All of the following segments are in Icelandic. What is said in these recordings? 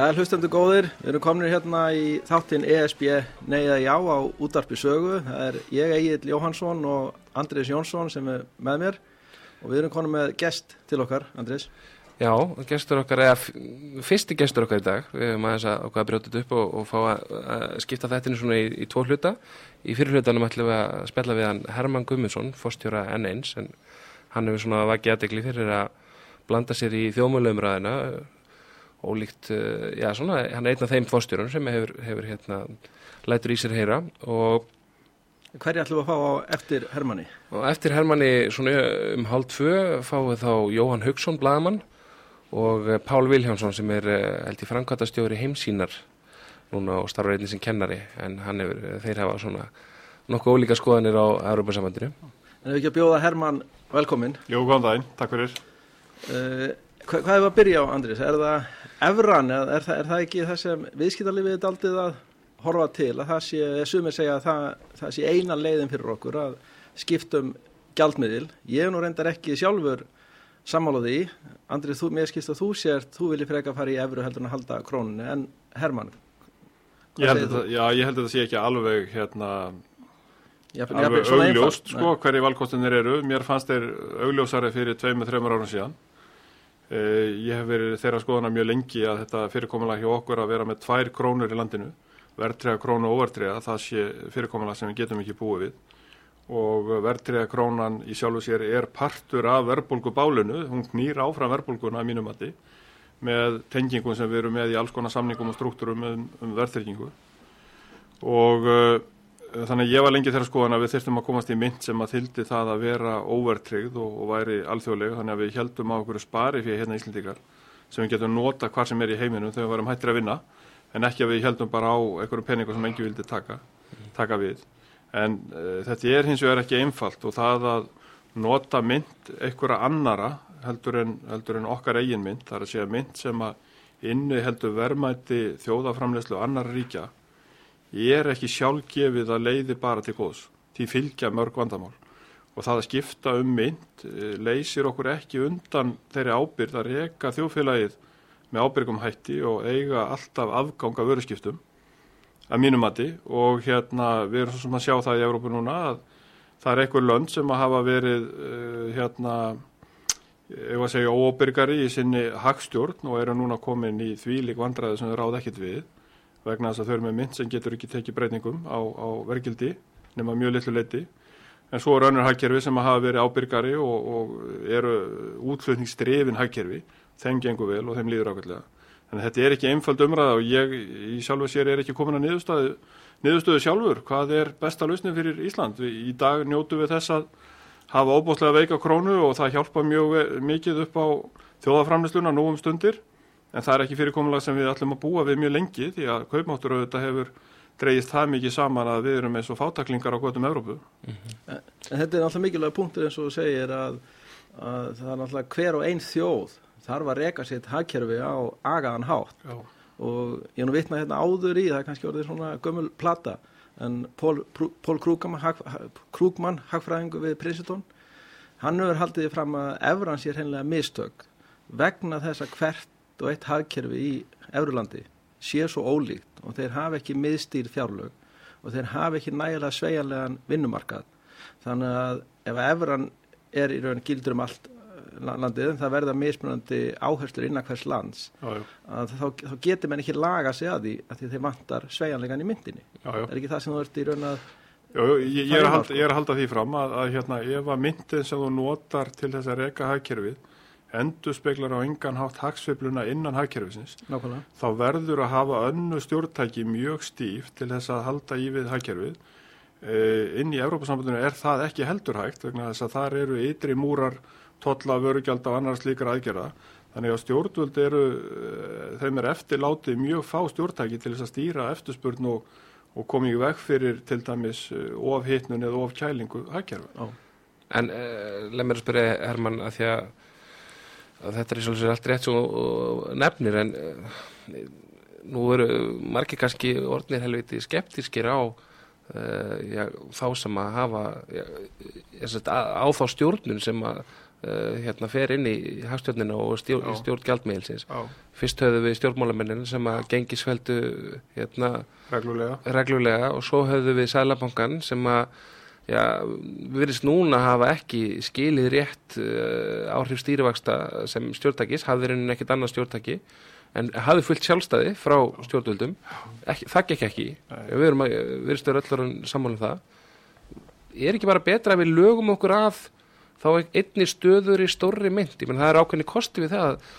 Er hlustendu góðir, við erum komin hérna í þáttinn ESB Neiða Já á útarpi sögu. Það er ég, Egil Jóhansson og Andris Jónsson sem er með mér og við erum komin með gest til okkar, Andris. Já, gestur okkar, eða fyrsti gestur okkar í dag, við höfum aðeins að okkar þetta upp og, og fá að, að skipta þetta svona í, í tvo hluta. Í fyrir hlutanum ætlum við að spella við hann Herman Gumminsson, fórstjóra N1, en hann hefur svona vakið aðdegli fyrir að blanda sér í þjómulegumræðina ólíkt, já svona, hann er einn af þeim fórstjórun sem hefur, hefur hérna, lætur í sér heyra og Hverja ætlum við að fá á eftir Hermanni? Og eftir Hermanni svona um hálf tvö fáum við þá Jóhann Haugsson, bladamann og Pál Viljánsson sem er held í framkvæmtastjóri heimsínar núna og starfur einnig sem kennari en hann hefur, þeir hafa svona nokkuð ólíka skoðanir á Európa-sambandinu. En ef ekki að bjóða Herman velkomin. Jú, góðan daginn, takk fyrir. Uh, hvað, hvað er það að byrja á, Andris? Er það efran er það, er það ekki það sem viðskiptarlifið er daldið að horfa til að það sé, sumir segja að það, það sé eina leiðin fyrir okkur að skiptum gjaldmiðil. Ég er nú reyndar ekki sjálfur sammála því. Andrið, þú, mér skilst að þú sért, þú viljið freka að fara í efru heldur en að halda krónunni, en Herman, Ég held, að, já, ég held að það sé ekki alveg hérna, alveg augljóst sko, hverju valkostinir eru. Mér fannst þeir augljósari fyrir tveim með þreymur árum síðan. Eh, ég hef verið þeirra skoðana mjög lengi að þetta fyrirkomulega hjá okkur að vera með tvær krónur í landinu, verðtriða krónu og overtriða, það sé fyrirkomulega sem við getum ekki búið við. Og verðtriða krónan í sjálfu sér er partur af verðbólgu bálinu, hún knýr áfram verðbólguna að mínum mati með tengingum sem við erum með í alls konar samningum og struktúrum um, um verðtryggingu. Og uh, þannig að ég var lengi þeirra skoðan að við þurftum að komast í mynd sem að þyldi það að vera óvertryggð og, og væri alþjóðleg. Þannig að við heldum á okkur spari fyrir hérna Íslandíkar sem við getum nota hvað sem er í heiminum þegar við varum hættir að vinna en ekki að við heldum bara á einhverjum peningu sem engi vildi taka, taka við. En uh, þetta er hins vegar ekki einfalt og það að nota mynd einhverja annara heldur en, heldur en okkar eigin mynd, það er að segja mynd sem að inni heldur verðmætti þjóðaframlegslu annar ríkja er ekki sjálfgefið að leiði bara til góðs, því fylgja mörg vandamál. Og það að skipta um mynd leysir okkur ekki undan þeirri ábyrð að reyka þjóðfélagið með ábyrgum hætti og eiga alltaf afganga vöruskiptum að mínum mati. Og hérna við erum svo sem að sjá það í Európa núna að það er einhver lönd sem að hafa verið uh, hérna ef að segja óbyrgari í sinni hagstjórn og eru núna komin í því lík vandræði sem þau ráð ekkert við vegna þess að þau eru með mynd sem getur ekki tekið breytingum á, á verkildi nema mjög litlu leiti en svo er önnur hagkerfi sem að hafa verið ábyrgari og, og eru útflutningsdrefin hagkerfi. Þeim gengur vel og þeim líður ákveðlega en þetta er ekki einföld umræða og ég í sjálfu sér er ekki komin að niðurstöðu, niðurstöðu sjálfur. Hvað er besta lausnin fyrir Ísland? Í dag njótu við þess að hafa óbúslega veika krónu og það hjálpa mjög mikið upp á þjóðaframleysluna nú um stundir en það er ekki fyrirkomulega sem við ætlum að búa við mjög lengi því að kaupmáttur auðvitað hefur dreyist það mikið saman að við erum eins og fátaklingar á gotum Európu. Mm -hmm. þetta er náttúrulega mikilvæg punktur eins og þú segir að, að það er náttúrulega hver og einn þjóð þarf að reka sitt hagkerfi á agaðan hátt Já. og ég nú vitna hérna áður í það er kannski orðið svona gömul plata en Pól, Pól Krúkman, hag, Krúkman hagfræðingu við Princeton hann hefur haldið fram að Evran sér hennilega mistök vegna þess að hvert og eitt hagkerfi í Evrulandi sé svo ólíkt og þeir hafa ekki miðstýr fjárlög og þeir hafa ekki nægilega sveianlegan vinnumarkað. Þannig að ef Evran er í raun gildur um allt landið en það verða mismunandi áherslur innan hvers lands Já, að þá, þá getur menn ekki laga sig að því að því þeir vantar sveianlegan í myndinni. Já, já. er ekki það sem þú ert í raun að Jú, ég, ég, er að halda, ég er að halda því fram að, að hérna, ef að myndin sem þú notar til þess að reka hagkerfið endur speklar á engan hátt hagsveifluna innan hagkerfisins nákvæmlega þá verður að hafa önnu stjórntæki mjög stíf til þess að halda í við hagkerfið. E, inn í Európa-sambandinu er það ekki heldur hægt vegna þess að þar eru ytri múrar, tolla, vörugjald og annars líkar aðgerða. Þannig að stjórnvöld eru, e, þeim er eftirlátið mjög fá stjórntæki til þess að stýra eftirspurn og, og komið í veg fyrir til dæmis e, of hitnun eða of kælingu hagkerfið. En uh, leið mér að spyrja Herman að því að þetta er svolítið allt rétt svo nefnir en uh, nú eru margir kannski orðnir helviti skeptískir á uh, já, þá sem að hafa já, sagt, á, á þá stjórnun sem að, uh, hérna fer inn í hagstjórnina og stjórn, stjórn gjaldmiðilsins. Já, Fyrst höfðu við stjórnmálamennin sem að gengisveldu hérna, reglulega. reglulega og svo höfðu við Sælabankan sem að já, virðist núna hafa ekki skilið rétt uh, áhrif stýrivaksta sem stjórntækis, hafði raunin ekkit annað stjórntæki en hafði fullt sjálfstæði frá stjórnvöldum, það gekk ekki. Við erum að, við öllur sammálum það. Er ekki bara betra að við lögum okkur að þá einni stöður í stórri mynd, ég menn það er ákveðni kosti við það að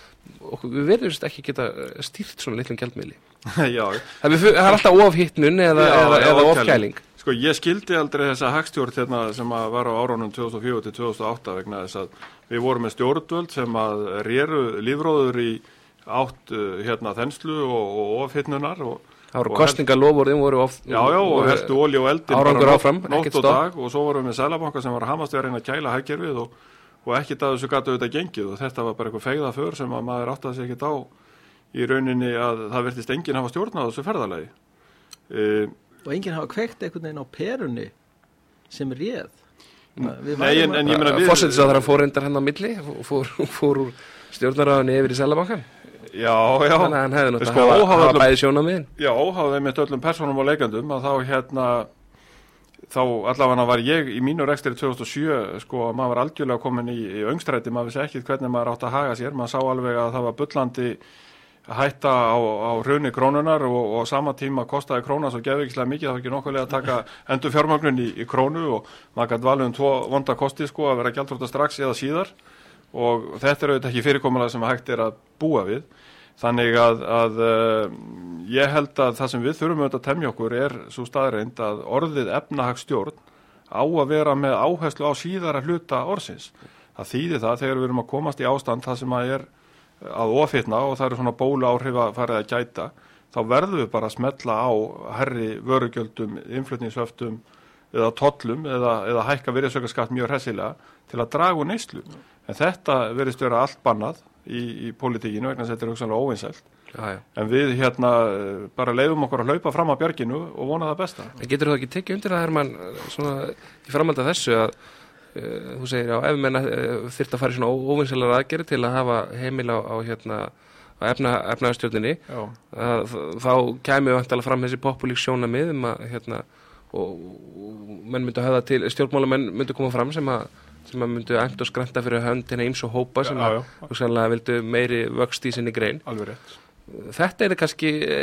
okkur, við verðumst ekki geta stýrt svona litlum gjaldmiðli. Já, það er, alltaf ofhittnun eða, eða, eða ofkæling. Sko, ég skildi aldrei þessa hagstjórn hérna, sem að var á árunum 2004 til 2008 vegna þess að við vorum með stjórnvöld sem að réru lífróður í átt uh, hérna þenslu og, og ofhittnunar og það voru kostningalofurðin voru of, Já, já, og helstu olí og eldin bara áfram, nótt ekkert og dag og svo vorum við með Sælabanka sem var að hamast við að kæla hækkerfið og, og ekkit að þessu gatu auðvitað gengið og þetta var bara eitthvað feigða för sem að maður áttaði sig ekkit á í rauninni að það verðist enginn hafa stjórnað þessu ferðalagi. E, og enginn hafa kveikt einhvern veginn á perunni sem réð. Við Nei, en, en ég meina við... fórsetis að það fór reyndar hann á milli fór, fór úr stjórnaráðinni yfir í Sælabankan Já, já. þannig að hann hefði Sko, náttúrulega hafa, óháð hafa bæði sjónamiðin Já, óháðið mitt öllum personum og leikandum að þá hérna þá allavega var ég í mínu rekstri 2007 sko að maður var algjörlega komin í, í öngstræti, maður vissi ekki hvernig maður átt að haga sér, maður sá alveg að það var bullandi hætta á, á raunni krónunar og, og sama tíma kostaði króna svo geðvíkslega mikið, það var ekki nokkulega að taka endur fjármögnun í, í krónu og maður gæti valið um tvo vonda kosti sko að vera gjaldrúta strax eða síðar og þetta er auðvitað ekki fyrirkomulega sem hægt er að búa við Þannig að, að uh, ég held að það sem við þurfum auðvitað að temja okkur er svo staðreind að orðið efnahagsstjórn á að vera með áherslu á síðara hluta orðsins. Það þýðir það þegar við erum að komast í ástand það sem að er að ofitna og það eru svona bólu áhrif að fara að gæta, þá verðum við bara að smetla á herri vörugjöldum, innflutningsöftum eða tollum eða, eða hækka virðisaukaskatt mjög hressilega til að draga úr neyslu. En þetta verðist vera allt bannað í, í politíkinu vegna þetta er hugsanlega óvinnselt. já, já. En við hérna bara leiðum okkur að hlaupa fram á björginu og vona það besta. En getur þú ekki tekið undir það, Herman, svona í framhald af þessu að þú segir, já, ef menna uh, þyrft að fara í svona óvinnselar aðgerði til að hafa heimil á, á hérna á efna, að, þá kæmi vantalega fram þessi populík sjónamið um að hérna og, menn myndu hafa til stjórnmálamenn myndu koma fram sem að sem að myndu æmt og skranta fyrir höndina eins og hópa sem að hugsanlega vildu meiri vöxt í sinni grein. Alveg rétt. þetta er kannski e,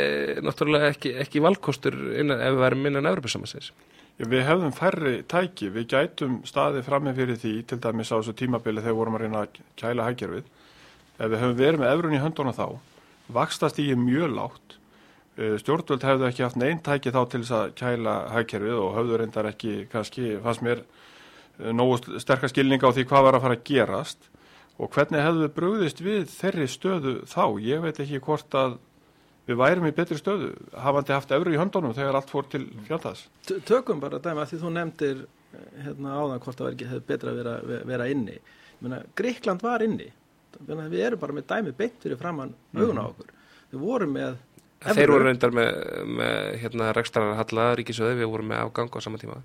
náttúrulega ekki, ekki valkostur innan, ef við værum innan Evropasamansins Já, við hefðum færri tæki, við gætum staðið frammi fyrir því, til dæmis á þessu tímabili þegar vorum að reyna að kæla hækjörfið. Ef við höfum verið með efrun í höndunum þá, vakstast í mjög lágt. Eh, Stjórnvöld hefðu ekki haft neinn tæki þá til þess að kæla hækjörfið og höfðu reyndar ekki, kannski, fannst mér eh, nógu sterkar skilning á því hvað var að fara að gerast og hvernig hefðu við brugðist við þeirri stöðu þá. Ég veit ekki hvort að við værum í betri stöðu, hafandi haft efru í höndunum þegar allt fór til fjandast. T- Tökum bara dæmi að því þú nefndir eh, hérna áðan hvort það hefði betra að vera, vera inni. Ég Meina, Gríkland var inni. Að við erum bara með dæmi beint fyrir framann augun á okkur. Við vorum með Þeir evru. voru reyndar með, með hérna, rekstrar halla ríkisöði, við vorum með afgang á sama tíma.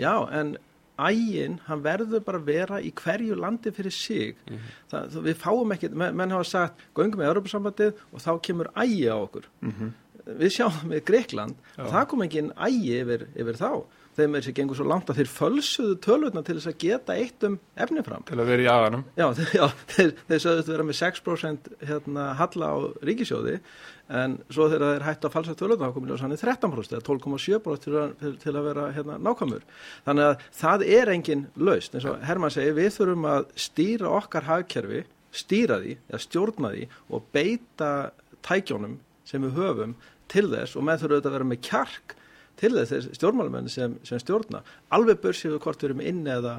Já, en ægin, hann verður bara að vera í hverju landi fyrir sig. það, það, við fáum ekki, menn, menn hafa sagt, göngum með Europasambandið og þá kemur ægi á okkur. Við sjáum með Greikland, Já. það kom ekki inn ægi yfir, yfir þá. Þeim er sér gengur svo langt að þeir fölsuðu tölvutna til þess að geta eitt um efni fram. Til að vera í aganum. Já, já þeir, þeir sögðust vera með 6% hérna, halla á ríkisjóði en svo þegar þeir hættu að falsa tölvutna þá komið ljósann í 13% eða 12,7% til, til, til að vera hérna, nákvæmur. Þannig að það er engin laust. eins og Hermann segir, við þurfum að stýra okkar hagkerfi, stýra því, eða stjórna því og beita tækjónum sem við höfum til þess og með þurfum auðvitað að vera með kjark til þess þeir stjórnmálamenn sem, sem stjórna. Alveg börsið við hvort við erum inni eða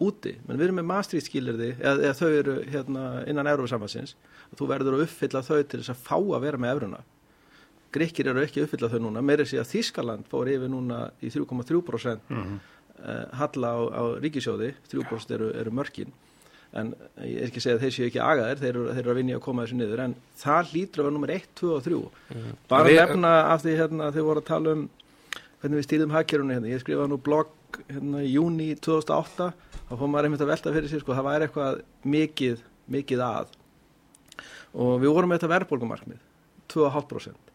úti, menn við erum með mastrýtskilirði eða, eða þau eru hérna, innan Európa-sambansins og þú verður að uppfylla þau til þess að fá að vera með Evruna. Grikkir eru ekki að uppfylla þau núna, meira sé að Þískaland fór yfir núna í 3,3% Mhm. uh, halla á, á ríkisjóði, 3% eru, eru mörkin en ég er ekki að segja að þeir séu ekki agaðir, þeir eru, þeir eru að vinja að koma þessu niður en það hlýtur að vera nummer 1, 2 og 3 bara Við- nefna af því hérna þeir voru að tala um hvernig við stýrðum hagkerunni hérna, ég skrifaði nú blogg hérna í júni 2008 þá fór maður einmitt að velta fyrir sér sko það væri eitthvað mikið, mikið að. Og við vorum með þetta verðbólgumarkmið 2,5%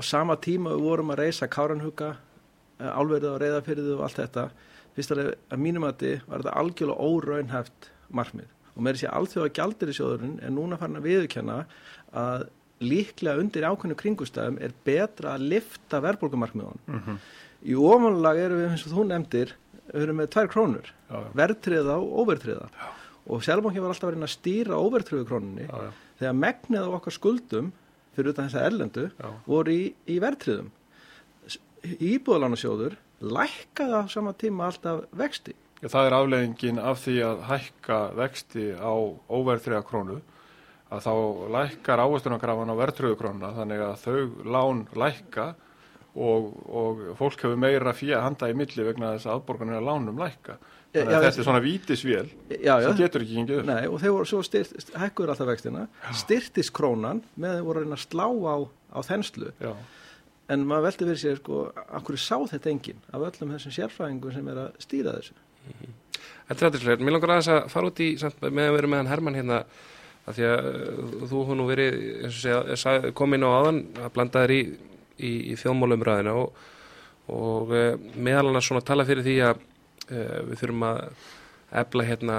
og sama tíma við vorum að reysa Káranhuga álverðið á reyðafyrðið og allt þetta. Fyrst að, að mínum að þið var þetta algjörlega óraunhæft markmið. Og með þessi alþjóða gjaldir í sjóðurinn er núna farin að viðkjanna að líklega undir ákveðnu kringustæðum er betra að lifta verðbólgumarkmiðun. Mm -hmm. Í ofanlag erum við, eins og þú nefndir, við erum með tvær krónur, verðtriða og óverðtriða og Sjálfbanki var alltaf verið að stýra óverðtriðu krónunni já, já. þegar megnið á okkar skuldum fyrir utan þessa erlendu já. voru í, í verðtriðum. Íbúðalánasjóður lækkaði á sama tíma alltaf vexti. Það er afleggingin af því að hækka vexti á óverðtriða krónu að þá lækkar ávestunarkrafan á verðtröðu krónuna þannig að þau lán lækka og, og fólk hefur meira fyrir að handa í milli vegna þess að aðborgarnir að lánum lækka. Þannig að já, þetta er svona vítisvél sem getur ekki hingið upp. Nei og þeir voru svo styrt, hækkuður alltaf vextina, styrtist krónan með þeir voru að reyna að slá á, á þenslu. Já. En maður veldi verið sér sko, akkur sá þetta enginn af öllum þessum sérfræðingum sem er að stýra þessu. Mm -hmm. Þetta er aðeinslega, mér langar aðeins að fara út í, samt, með að vera með hann Herman hérna að því að uh, þú hún nú verið segja, kom inn á aðan að blanda þér í, í, í þjóðmálumræðina og, og uh, meðal annars svona tala fyrir því að uh, við þurfum að efla hérna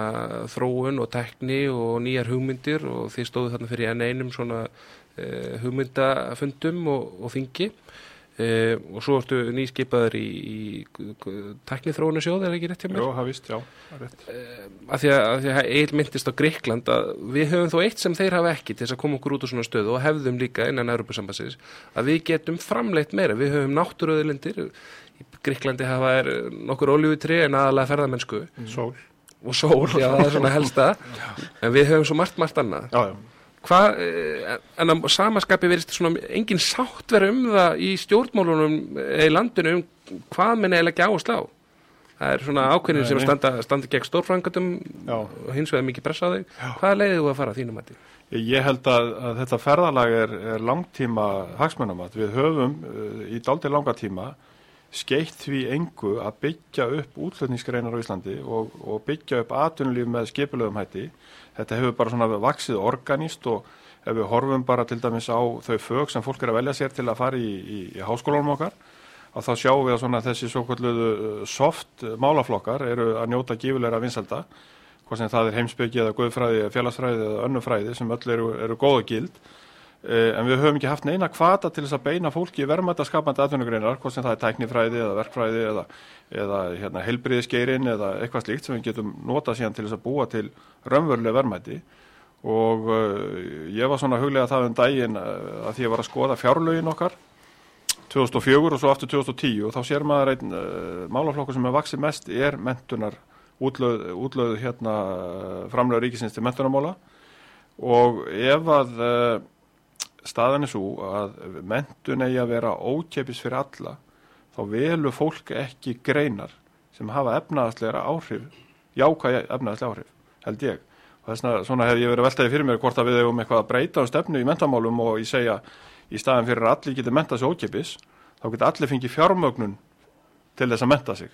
þróun og tekni og nýjar hugmyndir og því stóðu þarna fyrir enn einum svona hugmyndafundum og, og þingi Uh, og svo ertu nýskipaður í, í teknithróunasjóð, er það ekki rétt hjá mér? Jó, það vist, já, rétt. Uh, að því að, eil myndist á Greikland að við höfum þó eitt sem þeir hafa ekki til þess að koma okkur út úr svona stöðu og hefðum líka innan Europasambassins, að við getum framleitt meira, við höfum náttúröðulindir í Greiklandi hafa er nokkur ólífutri en aðalega ferðamennsku. Mm. Sól. Og sól, já það er svona helsta. En við höfum svo margt, margt annað. Já, já Hvað, eh, en að samaskapi verist engin sátt vera um það í stjórnmálunum í landinu um hvað minn eiginlega ekki á það er svona ákveðin sem standa, standa gegn stórfrangatum og hins vegar mikið pressa á þig hvað leiðið þú að fara þínum að því? Ég held að, að þetta ferðalag er, er langtíma hagsmunamat. Við höfum uh, í daldi langa tíma skeitt því engu að byggja upp útlöfningsgreinar á Íslandi og, og byggja upp atvinnulíf með skipulöfum hætti þetta hefur bara svona vaksið organist og ef við horfum bara til dæmis á þau fög sem fólk er að velja sér til að fara í, í, í háskólanum okkar að þá sjáum við að svona þessi svo kalluðu uh, soft málaflokkar eru að njóta gífulegra vinselda hvort sem það er heimsbyggi eða guðfræði, félagsfræði eða önnufræði sem öll eru, eru góða gild en við höfum ekki haft neina kvata til þess að beina fólki verðmættaskapandi aðvunugreinar hvort sem það er tæknifræði eða verkfræði eða, eða hérna, heilbriðisgeirin eða eitthvað slíkt sem við getum nota síðan til þess að búa til raunveruleg verðmætti og uh, ég var svona huglega það um daginn uh, að því að var að skoða fjárlögin okkar 2004 og svo aftur 2010 og þá sér maður einn uh, málaflokkur sem er vaksið mest er mentunar útlöð, útlöð hérna framlega ríkisins til mentunarmála og ef að staðan er svo að mentun eigi að vera ókepis fyrir alla þá velu fólk ekki greinar sem hafa efnaðasleira áhrif jákvæði efnaðaslega áhrif held ég. Og þess vegna svona hef ég verið veltaði fyrir mér hvort að við hefum eitthvað að breyta um stefnu í mentamálum og ég segja í staðin fyrir að allir getur mentað sér ókipis, þá getur allir fengið fjármögnun til þess að menta sig.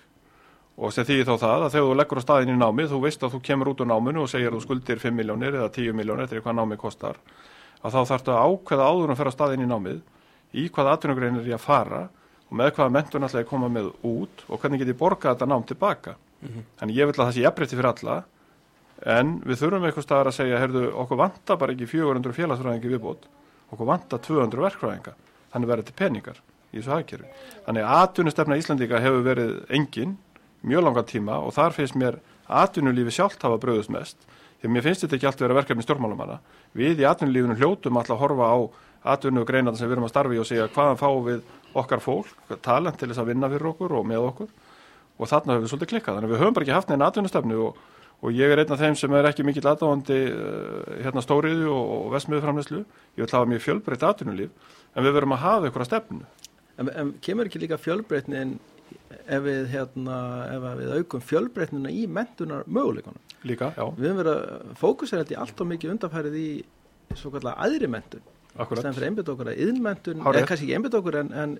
Og sem þýðir þá það að þegar þú leggur á staðin í námið, þú veist að þú kemur út á náminu og segir að þú skuldir 5 miljónir eða 10 miljónir eftir hvað námið kostar, að þá þarfst að ákveða áður að ferja á staðin í námið, í hvað atvinnugrein er ég að fara og með hvaða mentun ætla ég að koma með út og hvernig get ég borga þetta nám tilbaka. Mm -hmm. Þannig ég vil að það sé jafnrétti fyrir alla en við þurfum eitthvað staðar að segja heyrðu, okkur vantar bara ekki 400 félagsfræðingi viðbót okkur vantar 200 verkfræðinga þannig verður þetta peningar í þessu hagkerfi þannig atvinnustefna Íslandíka hefur verið engin mjög langan tíma og þar finnst mér atvinnulífi sjálft hafa bröðust mest því mér finnst þetta ekki alltaf vera verkefni stjórnmálumanna við í atvinnulífinu hljótum alltaf að horfa á atvinnu og greinar sem við erum að starfi og segja hvaðan fáum við okkar fólk, talent til þess að vinna fyrir okkur og með okkur? Og þarna höfum við svolítið klikkað. Þannig að við höfum bara ekki haft neina atvinnustefnu og og ég er einn af þeim sem er ekki mikill aðdáðandi uh, hérna stóriðu og, og vestmiðuframleyslu ég vil hafa mjög fjölbreytt atvinnulíf en við verum að hafa eitthvað stefnu. En, en kemur ekki líka fjölbreytnin ef við, hérna, ef við aukum fjölbreytnina í mentunar möguleikonum? Líka, já Við höfum verið að fókusera þetta í allt og mikið undanfærið í svo kallar aðri mentun Akkurat. stæðan fyrir einbytt okkur að yðnmentun, eða kannski ekki einbytt okkur en, en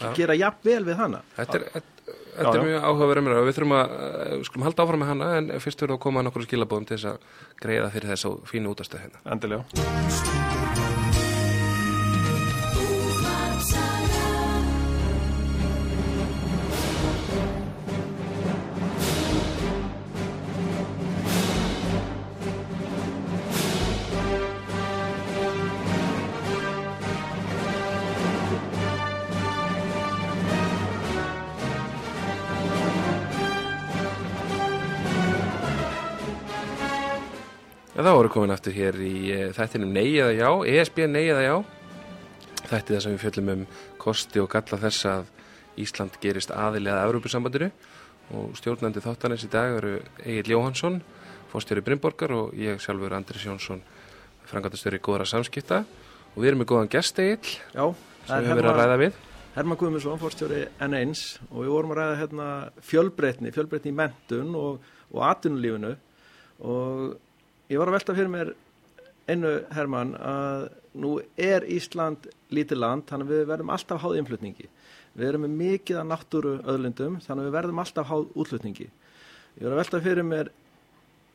Já. gera jafn vel við hana. Þetta er, þetta, Já, þetta er já. mjög áhugaverð umræða og við þurfum að, við skulum halda áfram með hana en fyrst verðum við að koma að nokkur skilabóðum til þess að greiða fyrir þess og fínu útastöð hérna. Endilega. Já, þá voru komin aftur hér í uh, þættinum Nei eða Já, ESB Nei eða Já. Þætti það sem við fjöllum um kosti og galla þess að Ísland gerist aðilega að Evrópusambandinu og stjórnandi þáttanins í dag eru Egil Jóhansson, fórstjóri Brynborgar og ég sjálfur Andris Jónsson, frangatastöri góðra samskipta og við erum með góðan gest Egil Já, sem við höfum verið að ræða við. Herman Guðmundsson, fórstjóri N1 og við vorum að ræða hérna fjölbreytni, fjölbreytni í mentun og, og atvinnulífinu og ég var að velta fyrir mér einu Herman að nú er Ísland lítið land þannig að við verðum alltaf háð innflutningi. Við erum með mikið af náttúru öðlundum þannig að við verðum alltaf háð útflutningi. Ég var að velta fyrir mér,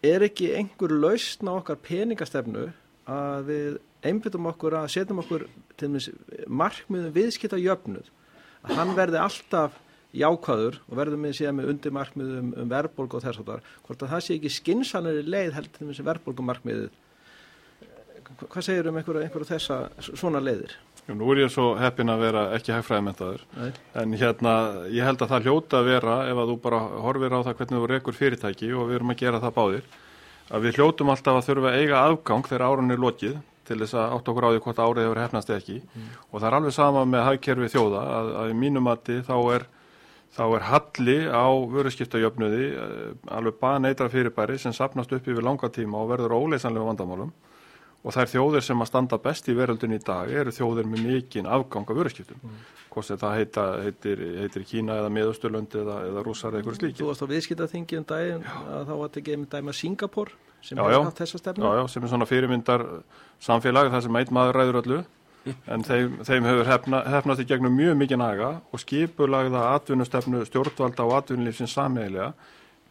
er ekki einhver lausn á okkar peningastefnu að við einbyttum okkur að setjum okkur til dæmis markmiðum viðskipta jöfnuð að hann verði alltaf jákvæður og verðum við síðan með undir markmiðum um verðbólgu og þess að það hvort að það sé ekki skinsanari leið heldur til dæmis verðbólgumarkmiðið hvað segir um einhverja, einhverja þessa svona leiðir? Jú, nú er ég svo heppin að vera ekki hægfræðimentaður Nei. en hérna ég held að það hljóta að vera ef að þú bara horfir á það hvernig þú rekur fyrirtæki og við erum að gera það báðir að við hljótum alltaf að þurfa að eiga afgang þegar árun er lokið til þess að átt okkur á því hvort árið hefur hefnast ekki og það er alveg sama með hagkerfi þjóða að, að í mínum mati þá er þá er halli á vöruskiptajöfnuði eh, alveg baneitra fyrirbæri sem sapnast upp yfir langa tíma og verður óleysanlega vandamálum og þær þjóðir sem að standa best í veröldin í dag eru þjóðir með mikinn afgang af vöruskiptum mm. hvort það heita, heitir, heitir Kína eða Miðausturlönd eða, eða Rússar eða eitthvað slíki Þú varst á viðskiptaþingi um daginn að þá var tekið með dæma Singapur sem Já, hefur já. haft þessa stefnu. já, já, sem er svona fyrirmyndar samfélag þar sem einn maður ræður öllu en þeim, þeim hefur hefna, hefnast í gegnum mjög mikið naga og skipulagða atvinnustefnu stjórnvalda og atvinnulífsins sameigilega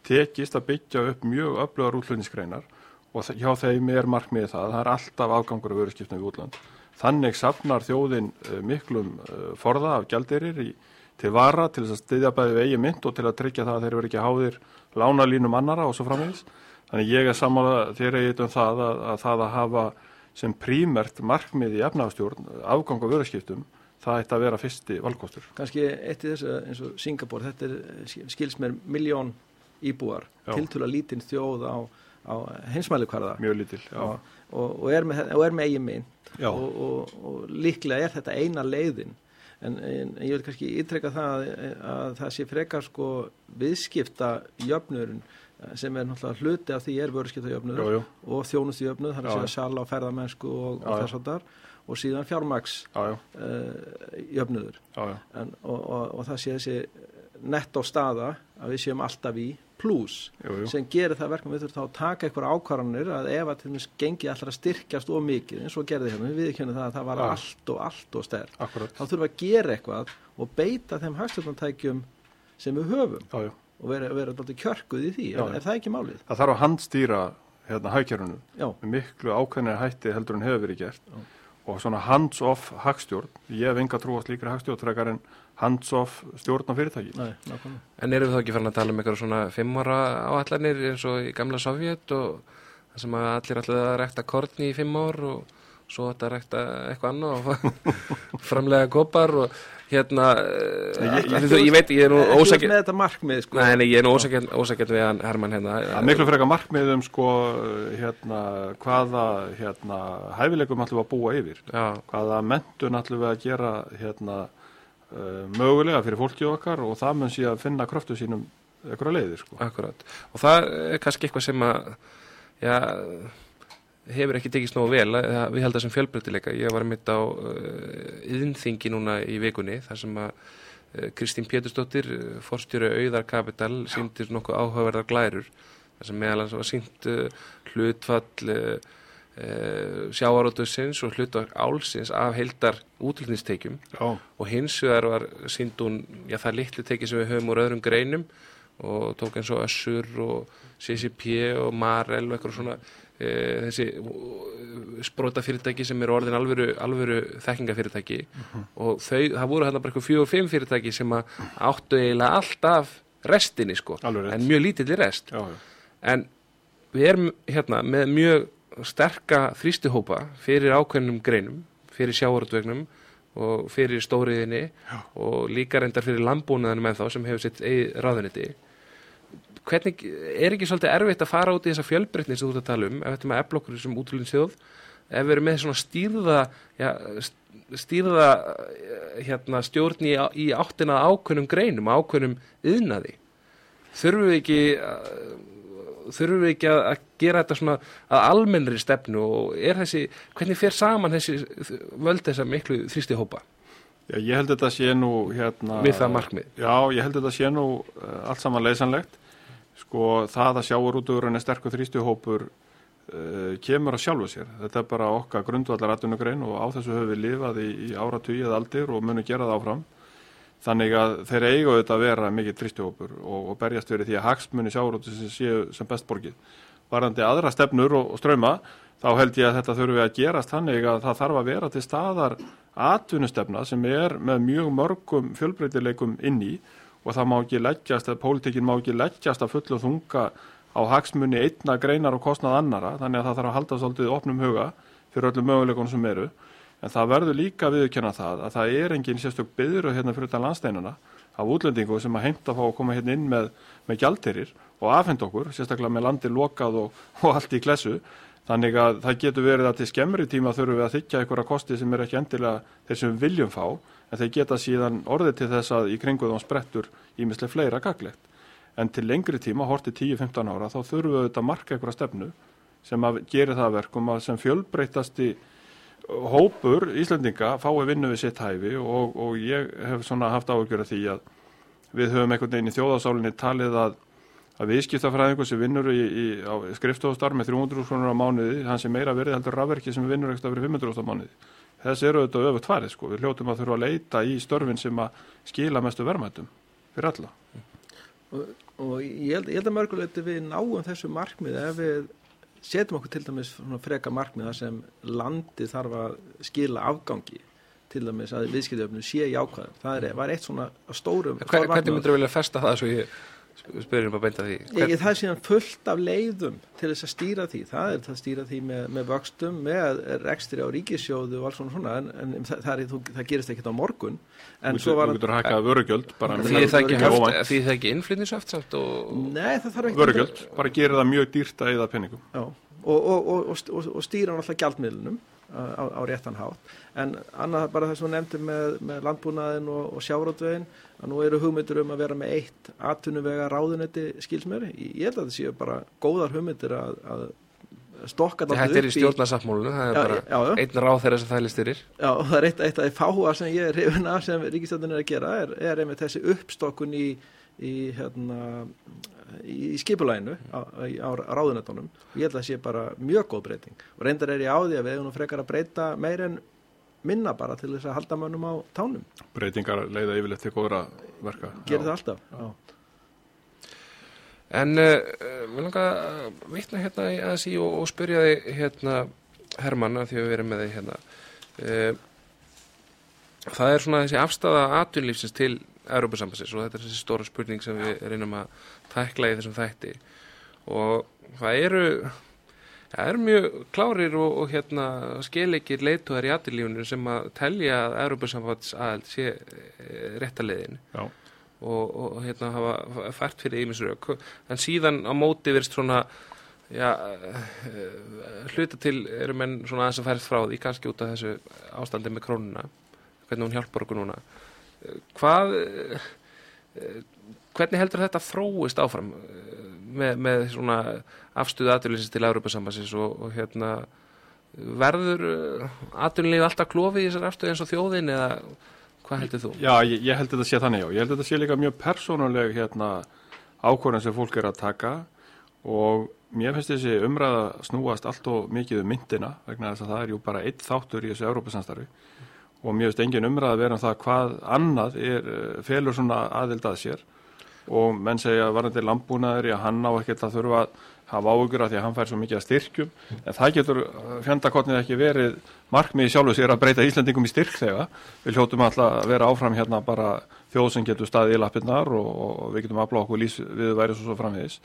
tekist að byggja upp mjög öflugar útlunningsgreinar og hjá þeim er markmiðið það, það er alltaf afgangur af vöruskiptum við útland. Þannig safnar þjóðin uh, miklum uh, forða af gjaldirir í, til vara til þess að styðja bæði við eigi mynd og til að tryggja það að þeir eru ekki háðir lánalínum annara og svo framvegis. Þannig ég er sammála þér eigið um það að, að það að hafa sem prímert markmið í efnafstjórn afgang af vöruskiptum, það ætti að vera fyrsti valkostur. Kannski eitt í þessu eins og Singapur, þetta er eh, skils mér miljón íbúar, tiltúla lítinn þjóð á, á heimsmæli hverða Mjög lítil, já. og, og, er með, og er með eigin mynd og, og, og líklega er þetta eina leiðin. En, en ég vil kannski ítrekka það að, að það sé frekar sko viðskipta jöfnurinn sem er náttúrulega hluti af því er vöruskipta jöfnur Jú, jú. og þjónustu jöfnur, það er Já, að sala á ferðamennsku og, og þess að þar og síðan fjármaks Já, já, uh, og, og, og það sé þessi netto staða að við séum alltaf í pluss sem gerir það verkum við þurfum þá að taka einhver ákvarðanir að ef að til dæmis gengið allra styrkjast og mikið eins og gerði hérna, við viðkjönum það að það var Já. allt og allt og Akkurat. þá þurfum við að gera eitthvað og beita þeim hagstjórnantækjum sem við höfum Já, já. Og vera, vera dálítið kjörkuð í því, Já, er, já. er það ekki málið? Það þarf að handstýra hérna Já, með miklu ákveðnir hætti heldur en hefur verið gert og svona hands-off hagstjórn ég hef enga trú á slíkri hagstjórn frekar en hands-off stjórn á fyrirtæki nei. En erum við þá ekki farin að tala um eitthvað svona fimmara áallanir eins og í gamla Sovjet og það sem að allir að rekta kortni í fimm ár og svo að rekta eitthvað annað og framlega kopar og hérna, Ég- ég, ég- ég, ég veit, ég er nú út ósækjað, með þetta markmið sko. nei, nei, ég er nú ósækjað við Herman hérna. Það er miklu frekar markmiðum sko hérna hvaða hérna hæfileikum ætlum við að búa yfir Já, hvaða mentun ætlum við að gera hérna uh, mögulega fyrir fólkið okkar og það mun að finna kröftu sínum einhverja leiðir sko. akkurat. Og það er kannski eitthvað sem að, já, hefur ekki tekist nógu vel að við held að sem fjölbreytileika. Ég var mitt á uh, yðnþingi núna í vikunni þar sem að uh, Kristín Pétursdóttir, uh, forstjóri Auðar Kapital, sýndir nokkuð áhugaverðar glærur þar sem meðal hans var sínt uh, hlutfall uh, uh, sjáarótusins og hlutverk álsins af heildar útlutnistekjum Já, og hins vegar var sínd hún, já það litlu tekið sem við höfum úr öðrum greinum og tók eins og Össur og CCP og Marel og eitthvað svona þessi sprota fyrirtæki sem eru orðin alvöru, alvöru þekkingafyrirtæki. Og þau, það voru hérna bara eitthvað fjögur og fimm fyrirtæki sem að áttu eiginlega alltaf restinni sko, en mjög lítill rest. Já, já. en við erum hérna með mjög sterka þrýstihópa fyrir ákveðnum greinum, fyrir sjávarútvegnum og fyrir stóriðinni Já. og líka reyndar fyrir landbúnaðanum en þá sem hefur sitt eigið ráðuniti hvernig, er ekki svolítið erfitt að fara út í þessa fjölbreytni sem þú ert að tala um ef þetta með eflokkur sem útlunni þjóð ef við erum með svona stýrða já, stýrða eh, hérna, stjórn í, í áttina að ákveðnum greinum, ákveðnum yðnaði þurfum við ekki að þurfum við ekki að, að gera þetta svona að almennri stefnu og er þessi, hvernig fer saman þessi völd þessa miklu þrýsti hópa Já, ég held þetta sé nú hérna... við það markmið? Já, ég held þetta sé nú uh, allt saman leysanlegt. Sko, það að sjáurútugurinn er sterkur þrýstuhópur uh, kemur að sjálfu sér. Þetta er bara okkar grundvallar atvinnugrein og á þessu höfum við lifað í, í ára eða aldir og munum gera það áfram. Þannig að þeir eiga auðvitað að vera mikið þrýstuhópur og, og berjast verið því að hagsmunni sjáurútu sem séu sem best borgið. Varandi aðra stefnur og, og ströma þá held ég að þetta þurfi að gerast þannig að það þarf að vera til staðar atvinnustefna sem er með mjög mörgum fjölbreytileikum inn í og það má ekki leggjast, að pólitíkin má ekki leggjast að fullu þunga á hagsmunni einna greinar og kostnað annara þannig að það þarf að halda svolítið opnum huga fyrir öllum möguleikunum sem eru. En það verður líka viðkjöna það að það er engin sérstök byður hérna fyrir þetta landsteinuna af útlendingu sem að heimta fá að koma hérna inn með, með gjaldtyrir og afhend okkur, sérstaklega með landi lokað og, og allt í klessu. Þannig að það getur verið að til skemmri tíma þurfum við að þykja einhverja kosti sem er ekki endilega þeir sem við viljum fá en þeir geta síðan orðið til þess að í kringu þá sprettur ímislega fleira gaglegt. En til lengri tíma, horti 10-15 ára, þá þurfum við að marka einhverja stefnu sem að gerir það verkum að sem fjölbreytasti hópur Íslandinga fái vinnu við sitt hæfi og, og ég hef svona haft áhugjur af því að við höfum einhvern veginn í þjóðasálinni talið að að viðskiptafræðingur sem vinnur í, í, á skrifstofstar með 300 krónur á mánuði, hann sem meira verið heldur rafverki sem vinnur ekkert að verið 500 á mánuði. Þess eru auðvitað öfugt farið sko. Við hljótum að þurfa að leita í störfin sem að skila mestu verðmættum fyrir alla. Og, og ég held, ég held að mörguleiti við náum þessu markmið ef við setjum okkur til dæmis freka markmiða sem landi þarf að skila afgangi til dæmis að viðskiptöfnu sé jákvæðum. Það er, var eitt svona stórum... Hver, hvernig myndur þú vilja festa það svo ég beint að því. Hvern... ég, það er síðan fullt af leiðum til þess að stýra því. Það er það að stýra því með, með vöxtum með rekstri á ríkissjóðu og alls svona svona en, en það, það, er, það gerist ekkert á morgun. En þú getur að hækka vörugjöld því það ekki innflytnisöft og... nei það þarf ekki vörugjöld, bara gera það mjög dýrt að eða penningum já og, og, og, og stýra alltaf gjaldmiðlunum á, á réttan hátt. En annað bara þess að nefndi með, með landbúnaðin og sjárótvegin að nú eru hugmyndir um að vera með eitt atvinnuvega ráðunetti skilsmjöri ég held að það séu bara góðar hugmyndir að, að stokka þetta upp í Þetta er í stjórnarsáttmólunu, það er já, bara já, já. einn ráð þeirra sem það listir Já, og það er eitt, eitt af því fáa sem ég er hrifin af sem ríkistjóðin er að gera er, er einmitt þessi uppstokkun í, í hérna í skipulæginu á, á ráðunetunum og ég held að það sé bara mjög góð breyting. Og reyndar er ég á því að við hefum frekar að breyta meir en minna bara til þess að halda mönnum á tánum. Breytingar leiða yfirleitt til góðra verka. Gerir það alltaf já. En uh, við langar að vitna hérna í aðsí og, og spyrja þig hérna Hermann að því að við erum með þig hérna. Uh, Það er svona þessi afstafa atvinnlífsins til Európa-sambassins og þetta er þessi stóra spurning sem við reynum að tækla í þessum þætti. Og það eru það eru mjög klárir og, og hérna skelegir leituðar í aðilífunum sem að telja að Európa-sambands aðald sé e, réttaleðin og, og hérna hafa fært fyrir ymisrauk en síðan á móti verist svona já, e, hluta til eru menn svona aðeins að færst frá því kannski út af þessu ástandi með krónuna hvernig hún hjálpar okkur núna hvað hvernig heldur þetta þróist áfram með, með svona afstuðu aðdurlýsins til Európa-sambansins og, og hérna verður aðdurlýsið alltaf klófið í þessar afstuðu eins og þjóðin eða hvað heldur þú? Já, ég, ég held þetta sé þannig já, ég held þetta sé líka mjög persónuleg hérna ákvörðan sem fólk er að taka og mér finnst þessi umræða snúast allt og mikið um myndina vegna þess að það er jú bara eitt þáttur í þessu Európa-samstarfi og mér finnst engin umræða að vera um það hvað annað er, eh, felur svona aðild að sér. Og menn segja varandi landbúnaður, já hann á ekkert að þurfa að hafa áhugur af því að hann fær svo mikið að styrkjum. En það getur fjandakotnið ekki verið markmiði sjálfur sér að breyta Íslandingum í styrk þegar. Við hljóttum alltaf að vera áfram hérna bara þjóð sem getur staðið í lappirnar og, og við getum afláð okkur lís við væri svo svo framvegis.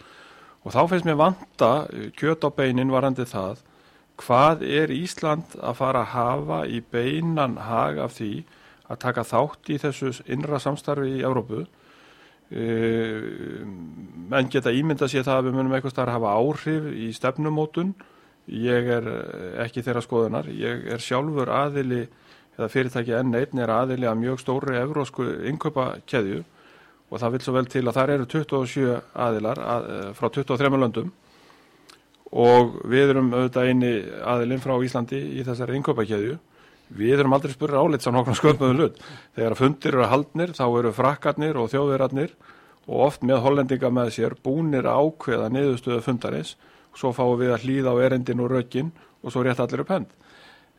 Og þá finnst mér vanta kjöt á beinin varandi það hvað er Ísland að fara að hafa í beinan hag af því að taka þátt í þessu innra samstarfi í Európu menn geta ímynda sér það að við munum eitthvað starf að hafa áhrif í stefnumótun. Ég er ekki þeirra skoðunar. Ég er sjálfur aðili eða fyrirtæki N1 er aðili að mjög stóri evrósku inköpakeðju og það vil svo vel til að þar eru 27 aðilar að, frá 23 löndum og við erum auðvitað eini aðilinn frá Íslandi í þessari inköpakeðju Við erum aldrei spurður álits á nokkrum sköpmuðum hlut. Þegar fundir eru haldnir þá eru frakkarnir og þjóðverarnir og oft með hollendinga með sér búnir ákveða niðurstöðu fundarins svo fáum við að hlýða á erindin og rökin og svo rétt allir upp hend.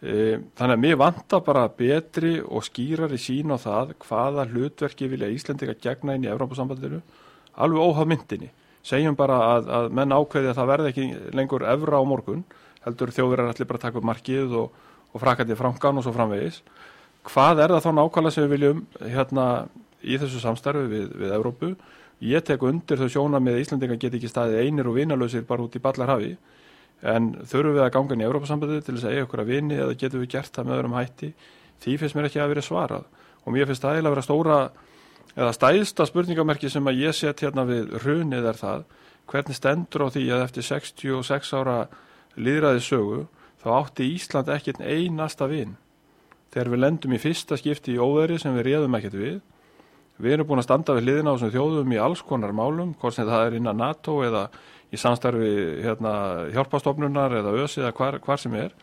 E, þannig að mér vantar bara betri og skýrari sín á það hvaða hlutverki vilja Íslendika gegna inn í Evrópusambandinu alveg óhaf myndinni. Segjum bara að, að menn ákveði að það verði ekki lengur evra á morgun heldur þjóðverðar allir bara taka upp markið og og frakandi frangan og svo framvegis. Hvað er það þá nákvæmlega sem við viljum hérna í þessu samstarfi við, við Evrópu? Ég tek undir þau sjóna með Íslandinga get ekki staðið einir og vinalösir bara út í ballarhafi en þurfum við að ganga inn í Evrópasambandi til þess að eiga okkur að vini eða getum við gert það með öðrum hætti? Því finnst mér ekki að vera svarað. Og mér finnst það að vera stóra eða stæðsta spurningamerki sem að ég set hérna við runið er það hvernig stendur á því að eftir 66 ára líðræði sögu þá átti Ísland ekkert einasta vinn. Þegar við lendum í fyrsta skipti í óveri sem við réðum ekkert við, við erum búin að standa við hliðina á þessum þjóðum í alls konar málum, hvort sem það er innan NATO eða í samstarfi hérna, hjálpastofnunar eða ösi eða hvar, hvar sem er.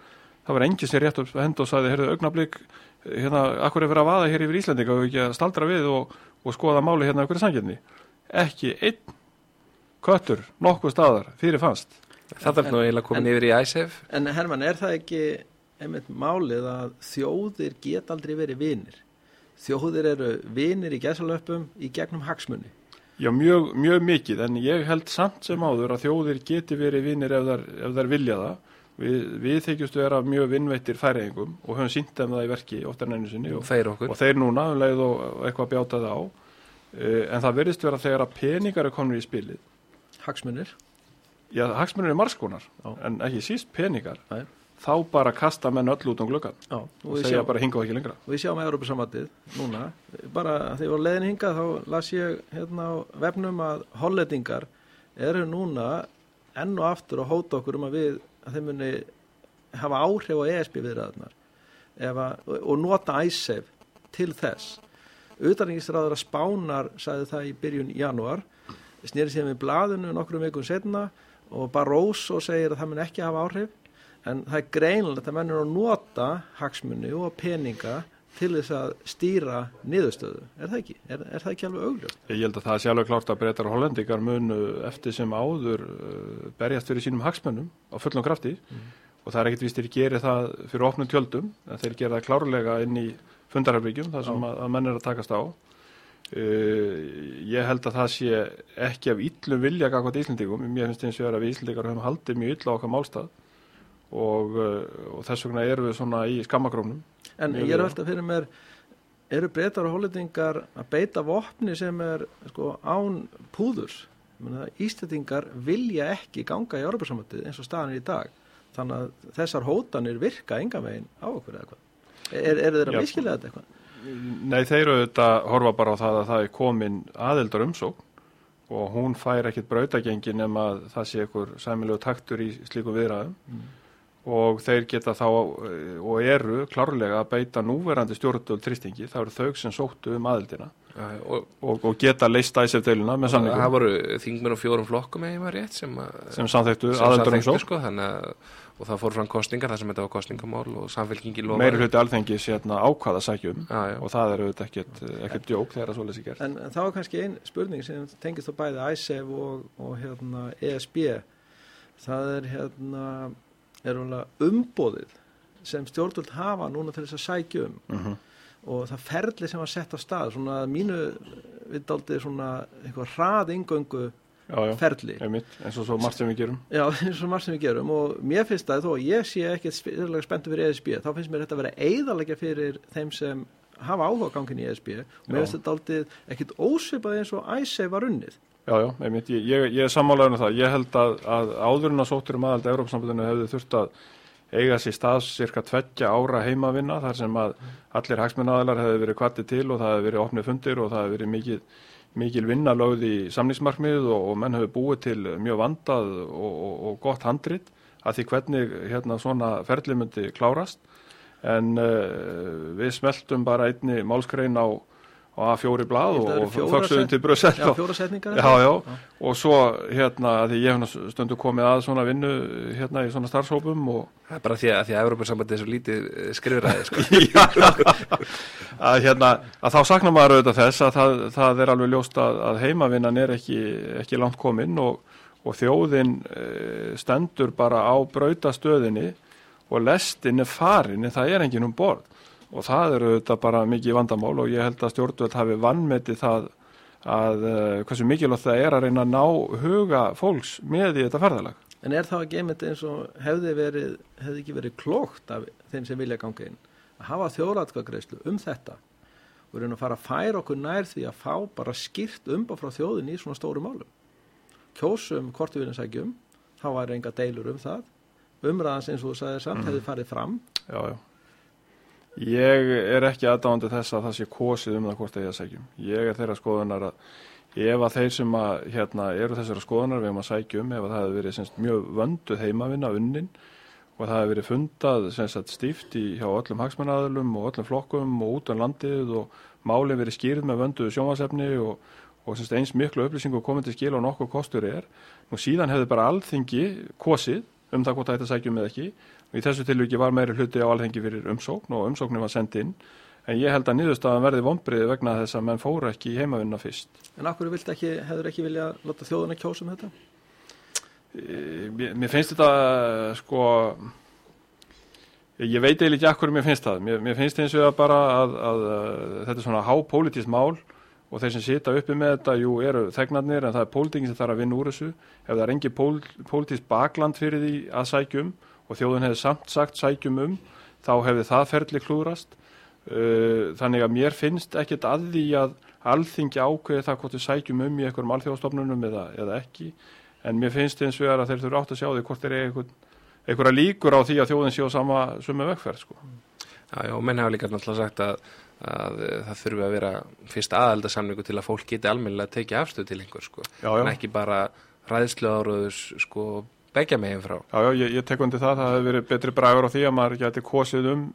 Það var enginn sem rétt upp hend og sagði, heyrðu, augnablík, hérna, akkur er verið að vaða hér yfir Íslandika og ekki að staldra við og, og skoða máli hérna okkur í sanginni. Ekki einn köttur, nokkuð staðar, fyrir fannst. Það er nú eiginlega komin yfir í ISF. En Herman, er það ekki einmitt málið að þjóðir get aldrei verið vinir? Þjóðir eru vinir í gæsalöpum í gegnum hagsmunni. Já, mjög, mjög mikið, en ég held samt sem áður að þjóðir geti verið vinir ef þær vilja það. Við, við þykjustu vera mjög vinnveittir færiðingum og höfum sínt um það í verki oftar en einu sinni og, og, og þeir núna um leið og eitthvað bjátaði á. Uh, en það verðist vera þegar að peningar er komin í spilið. Hagsmunir? Já, hagsmunir er margskonar, en ekki síst peningar. Nei. Þá bara kasta menn öll út um glöggan Já, og segja sjá, bara hinga og ekki lengra. Og við sjáum að Európa-samvatið núna, bara þegar ég var leiðin hinga þá las ég hérna á vefnum að hollendingar eru núna enn og aftur að hóta okkur um að við, að þeim muni hafa áhrif á ESB viðræðunar og nota æsef til þess. Utanriksraður að spánar, sagði það í byrjun janúar, snýri sér með bladinu nokkrum vikun setna og Barroso segir að það mun ekki hafa áhrif en það er greinilegt að mennur að nota hagsmunni og peninga til þess að stýra niðurstöðu, er það ekki? Er, er það ekki alveg augljóst? Ég held að það sé alveg klárt að breytar og hollendikar munu eftir sem áður uh, berjast fyrir sínum hagsmennum á fullum krafti mm. og það er ekkert vist þeir gera það fyrir opnum tjöldum en þeir gera það klárlega inn í fundarherbyggjum þar sem að, að menn er að takast á Uh, ég held að það sé ekki af yllum vilja gagvað Íslandingum, mér finnst eins og að við Íslandingar höfum haldið mjög yll á okkar málstað og, uh, og þess vegna erum við svona í skammakrónum En ég er alltaf fyrir mér eru breytar og hólitingar að beita vopni sem er sko, án púðurs? Íslandingar vilja ekki ganga í orðbjörnsamöndið eins og staðan í dag. Þannig að þessar hótanir virka enga veginn á okkur eða eitthvað. Er, er þeirra miskilega þetta eitthvað? Nei, þeir auðvitað horfa bara á það að það er komin aðeldar umsókn og hún fær ekkit brautagengin ef það sé einhver sæmilegu taktur í slíku viðræðum. Mm. Og þeir geta þá og eru klárlega að beita núverandi stjórnvöld tristingi, það eru þau sem sóttu um aðeldina ja, og, og, og geta leist æsef deiluna með samningum. Það voru þingmenn og fjórum flokkum eða ég var rétt sem, sem samþektu aðeldar umsókn. Sko, þannig að og það fór fram kostningar þar sem þetta var kostningamál og samfélkingi lofa meiri hluti alþengis hérna, ákvaða sækjum ah, og það er auðvitað ekkert, ekkert djók þegar það svolítið sér gert. En, en þá er kannski einn spurning sem tengist á bæði ISEF og, og hérna, ESB það er hérna er umbóðið sem stjórnvöld hafa núna til þess að sækja um. Mhm. og það ferli sem var sett á stað svona að mínu viðdaldið svona eitthvað hrað ingöngu Já, já, ferli. Einmitt, eins og svo margt sem við gerum. Já, eins og margt sem við gerum. Og mér finnst það þó að ég sé ekki spyrlega spenntu fyrir ESB þá finnst mér þetta að vera eiðalega fyrir þeim sem hafa áhuga gangin í ESB og mér finnst þetta aldrei ekkit ósvipað eins og æsei var unnið Já, já, einmitt, ég, ég, ég er sammálaður um það. Ég held að, að áðurinn að sóttur um aðald Európsambandinu hefði þurft að eiga sér stað cirka tveggja ára heimavinna þar sem að allir hagsmunnaðalar hefði verið kvartið til og það hefði verið opnið fundir og það hefði verið mikil, mikil vinna lögð í samningsmarkmið og, og menn hefði búið til mjög vandað og, og, og gott handrit að því hvernig hérna svona ferli myndi klárast en uh, við smeltum bara einni málskrein á, á A4 blað Ég held að og, og set- til Brussel Já, og, fjóra setningar. Já, já, og svo hérna, því ég hef stundu komið að svona vinnu hérna í svona starfshópum og Það er bara því að, því að Európa-sambandið er svo lítið skrifræði, sko. að hérna, að þá saknar maður auðvitað þess að það, það er alveg ljóst að, að heimavinnan er ekki, ekki langt komin og, og þjóðin e, stendur bara á brautastöðinni og lestin er farin en það er enginn um borð og það er auðvitað bara mikið vandamál og ég held að stjórnvöld hafi vannmetið það að uh, hversu mikilvægt það er að reyna að ná huga fólks með í þetta ferðalag. En er þá ekki einmitt eins og hefði verið, hefði ekki verið klókt af þeim sem vilja ganga inn að hafa þjóðratkvæðgreislu um þetta og reyna að fara að færa okkur nær því að fá bara skýrt umba frá þjóðin í svona stóru málum. Kjósum hvort við viljum sækjum, þá væri enga deilur um það. Umræðans eins og þú sagðir samt hefði farið fram. Já, já. Ég er ekki aðdáðandi þess að það sé kosið um það hvort það ég að sækjum. Ég er þeirra skoðunar að ef að þeir sem að, hérna, eru þessara skoðunar við um að sækjum, ef að það hefur verið semst, mjög vönduð heimavinna unnin og það hefur verið fundað semst, stíft í hjá öllum hagsmennaðalum og öllum flokkum og út á landið og málið verið skýrð með vönduðu sjónvasefni og, og semst, eins miklu upplýsingu komið til skil og nokkuð kostur er. Nú síðan hefur bara alþingi kosið um það hvort það í þessu tilviki var meiri hluti á alþengi fyrir umsókn og umsóknin var sendið inn en ég held að niðurstaðan verði vonbriði vegna þess að menn fóru ekki í heimavinna fyrst. En vilt ekki, hefur ekki vilja láta þjóðina kjósa um þetta? E, Mér, finnst þetta sko ég veit eiginlega ekki akkur mér finnst það. Mér, mér finnst eins og bara að, að, að þetta er svona hápolítist mál og þeir sem sita uppi með þetta, jú, eru þegnarnir en það er pólitingin sem þarf að vinna úr þessu. Ef það er engi pól, pólitist bakland fyrir því að sækjum og þjóðin hefði samt sagt sækjum um, þá hefði það ferli klúðrast. Uh, þannig að mér finnst ekkert að því að alþingi ákveði það hvort við sækjum um í einhverjum alþjóðstofnunum eða, eða ekki. En mér finnst eins vegar að þeir þurfa átt að sjá því hvort þeir eru einhverja líkur á því að þjóðin séu sama sumu vegferð, sko. Já, já, og menn hafa líka náttúrulega sagt að, að það þurfi að vera fyrst aðaldarsamningu til að fólk geti almennilega tekið afstöð til einhver, sko. Já, já. En ekki bara ræðslu áraðus, sko, begja megin frá. Já, já, ég, ég tek undir það, það hefur verið betri bragur á því að maður geti kosið um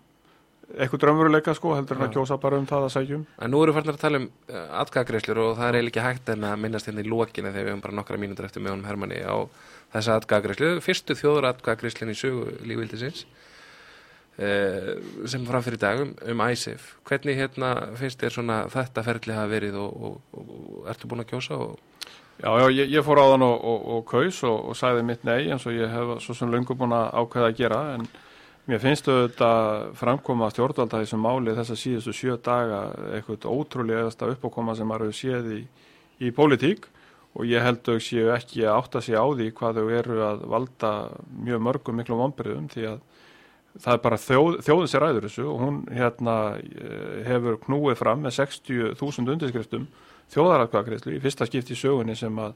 eitthvað drömmveruleika sko, heldur en að kjósa bara um það að sækjum. En nú við farin að tala um uh, atkagreislur og það er eiginlega ekki hægt en að minnast hérna í lokinu þegar við höfum bara nokkra mínútur eftir með honum Hermanni á þessa atkagreislu. Fyrstu þjóður atkagreislun í sögu lífvildisins uh, sem fram fyrir dagum um ISIF. Hvernig hérna finnst þér svona þetta ferli hafa verið og, og, og, og ertu búin að kjósa og Já, já, ég, ég fór á þann og, og, og kaus og, og sagði mitt nei eins og ég hef svo sem löngu búin að ákveða að gera en mér finnst auðvitað framkoma stjórnvalda þessum máli þess að síðustu sjö daga eitthvað ótrúlega eðasta uppákoma sem maður hefur séð í, í pólitík og ég held þau séu ekki að átta sig á því hvað þau eru að valda mjög mörgum miklum vombriðum því að það er bara þjóð, þjóðin sér ræður þessu og hún hérna eh, hefur knúið fram með 60.000 undirskriftum þjóðaratkvæðagreyslu í fyrsta skipti í sögunni sem að,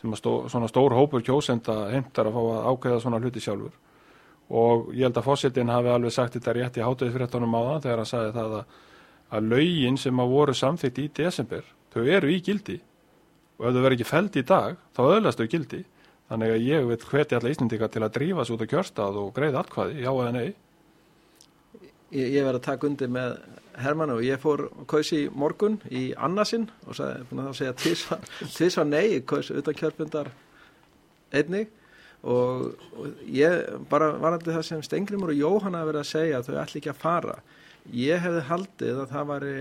sem að stó, svona stór hópur kjósenda heimtar að fá að ákveða svona hluti sjálfur. Og ég held að fósittin hafi alveg sagt þetta rétt í hátöði fyrir á það þegar hann sagði það að, að lögin sem að voru samþýtt í desember þau eru í gildi. Og ef þau verður ekki feld í dag þá öðlast þau gildi. Þannig að ég veit hveti alla Íslendinga til að drífa svo út á kjörstað og greiða atkvæði, já eða nei Ég, ég verði að taka undir með Hermann og ég fór og kaus í morgun í annarsinn og sagði, búin að segja tvisvar nei, ég kaus utan kjörfundar einnig. Og, og ég bara varandi það sem Stengrimur og Jóhanna verið að segja að þau ætli ekki að fara. Ég hefði haldið að það væri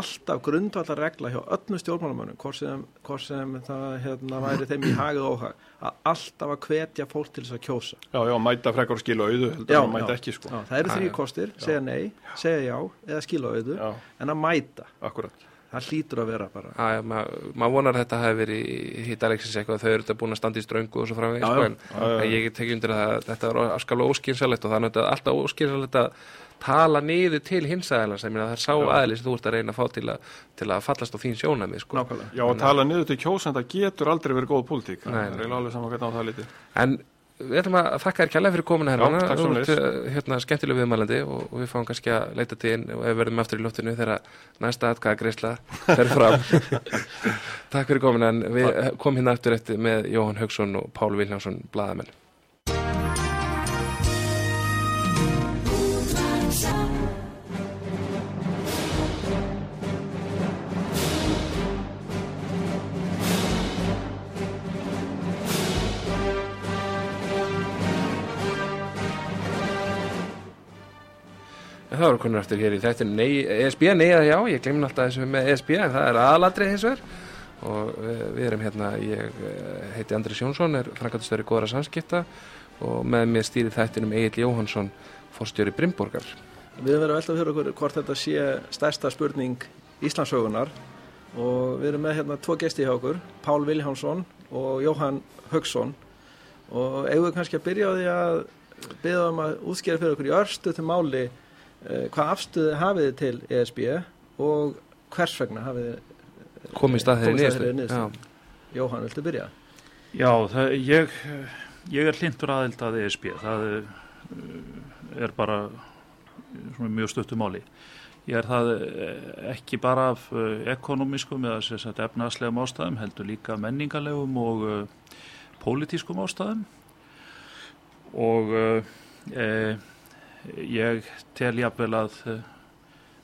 alltaf grundvallar regla hjá öllum stjórnmálamönnum hvort sem, það hérna, væri þeim í hagið og óhag að alltaf að hvetja fólk til þess að kjósa. Já, já, mæta frekar og skila auðu Já, já. ekki sko. Já, það eru já. kostir, segja nei, segja já eða skila auðu, en að mæta. Akkurat það hlýtur að vera bara. Já, já, maður ma vonar að þetta hafi verið hýtalegsins eitthvað þau eru þetta búin að standa í ströngu og svo frá Já, sko, en, en ég get tekið undir að þetta var afskaplega óskynsalegt og það er alltaf óskynsalegt að tala niður til ég meina það er sá aðli sem þú ert að reyna að fá til að, til að fallast á þín sjónami sko. nákvæmlega. Já, að tala niður til kjósenda getur aldrei verið góð pólitík. Það er alveg saman hvernig á það liti En við ætlum að þakka þér kjærlega fyrir komuna takk þú ert uh, hérna, skemmtileg viðmælandi og, og við fáum kannski að leita til inn og við verðum aftur í loftinu þegar næsta atkæða greiðsla fer fram. Takk fyrir komuna við komum hérna aftur eftir með Jóhann Haugsson og Pál Viljánsson blaðamenn En það voru konur eftir hér í þetta nei, ESB, nei eða já, ég glemin alltaf þessu með ESB en það er aðalatrið hins vegar. Og uh, við erum hérna, ég uh, heiti Andris Jónsson, er frangatustöri góðra samskipta og með mér stýri þættinum Egil Jóhansson, fórstjóri Brimborgar. Við erum verið að velta fyrir okkur hvort þetta sé stærsta spurning Íslandsögunar og við erum með hérna tvo gesti hjá okkur, Pál Viljánsson og Jóhann Högsson og eigum við kannski að byrja á því að byrja um að útskýra fyrir okkur í örstu til máli eh, hvað afstöðu hafið þið til ESB og hvers vegna hafið þið Komist að þeirri Komist að niðurstöðu. þeirri. Já. Jóhann, viltu byrja? Já, það, ég, ég er hlindur aðild að ESB. Það eh, er bara svona mjög stuttu máli. Ég er það eh, ekki bara af eh, ekonomískum eða sem sagt efnaðslegum ástæðum, heldur líka menningarlegum og uh, pólitískum ástæðum. Og uh, eh, ég tel jafnvel að, eh,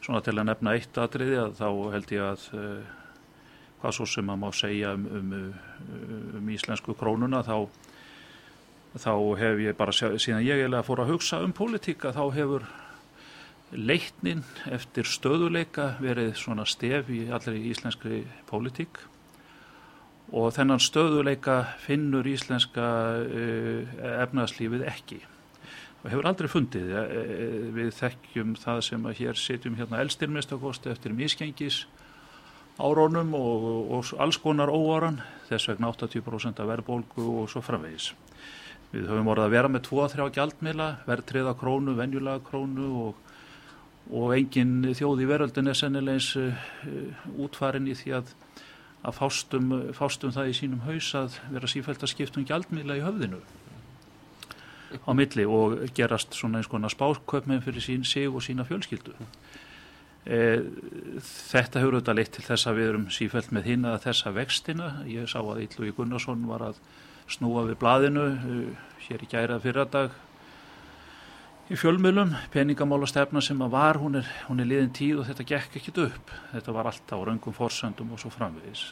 svona til að nefna eitt atriði, að þá held ég að uh, hvað svo sem að má segja um, um, um íslensku krónuna þá, þá hef ég bara síðan ég eiginlega fór að hugsa um pólitíka þá hefur leitnin eftir stöðuleika verið svona stef í allri íslenskri pólitík. Og þennan stöðuleika finnur íslenska efnaðslífið ekki og hefur aldrei fundið uh, við þekkjum það sem að hér sitjum hérna elstirmistakosti eftir miskengis árónum og, og alls konar óáran, þess vegna 80% af verðbólgu og svo framvegis. Við höfum orðið að vera með 2-3 gjaldmila, verðtriða krónu, venjulega krónu og, og engin þjóð í veröldin er sennilegins uh, útfarin í því að, að fástum, fástum það í sínum haus að vera sífælt að skipta um gjaldmila í höfðinu á milli og gerast svona eins konar spáköpmenn fyrir sín sig og sína fjölskyldu. E, þetta hefur auðvitað leitt til þess að við erum sífælt með hinn að þessa vextina. Ég sá að Ítlugi Gunnarsson var að snúa við blaðinu uh, hér í gæra fyrradag í fjölmjölum, peningamála stefna sem að var, hún er, hún er liðin tíð og þetta gekk ekkit upp. Þetta var allt á raungum forsöndum og svo framvegis.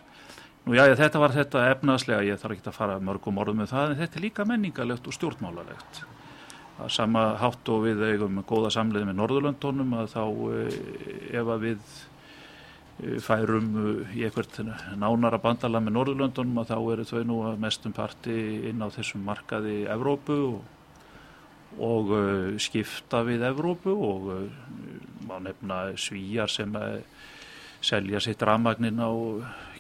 Nú já, þetta var þetta efnaðslega, ég þarf ekki að fara mörgum orðum með það, en þetta er líka menningalegt og stjórnmálalegt. Að sama hátt og við eigum góða samleið með Norðurlöndunum að þá eh, ef að við eh, færum eh, í eitthvað nánara bandala með Norðurlöndunum að þá eru þau nú að mestum parti inn á þessum markaði Evrópu og, og skipta við Evrópu og má nefna svíjar sem selja sitt rafmagnin á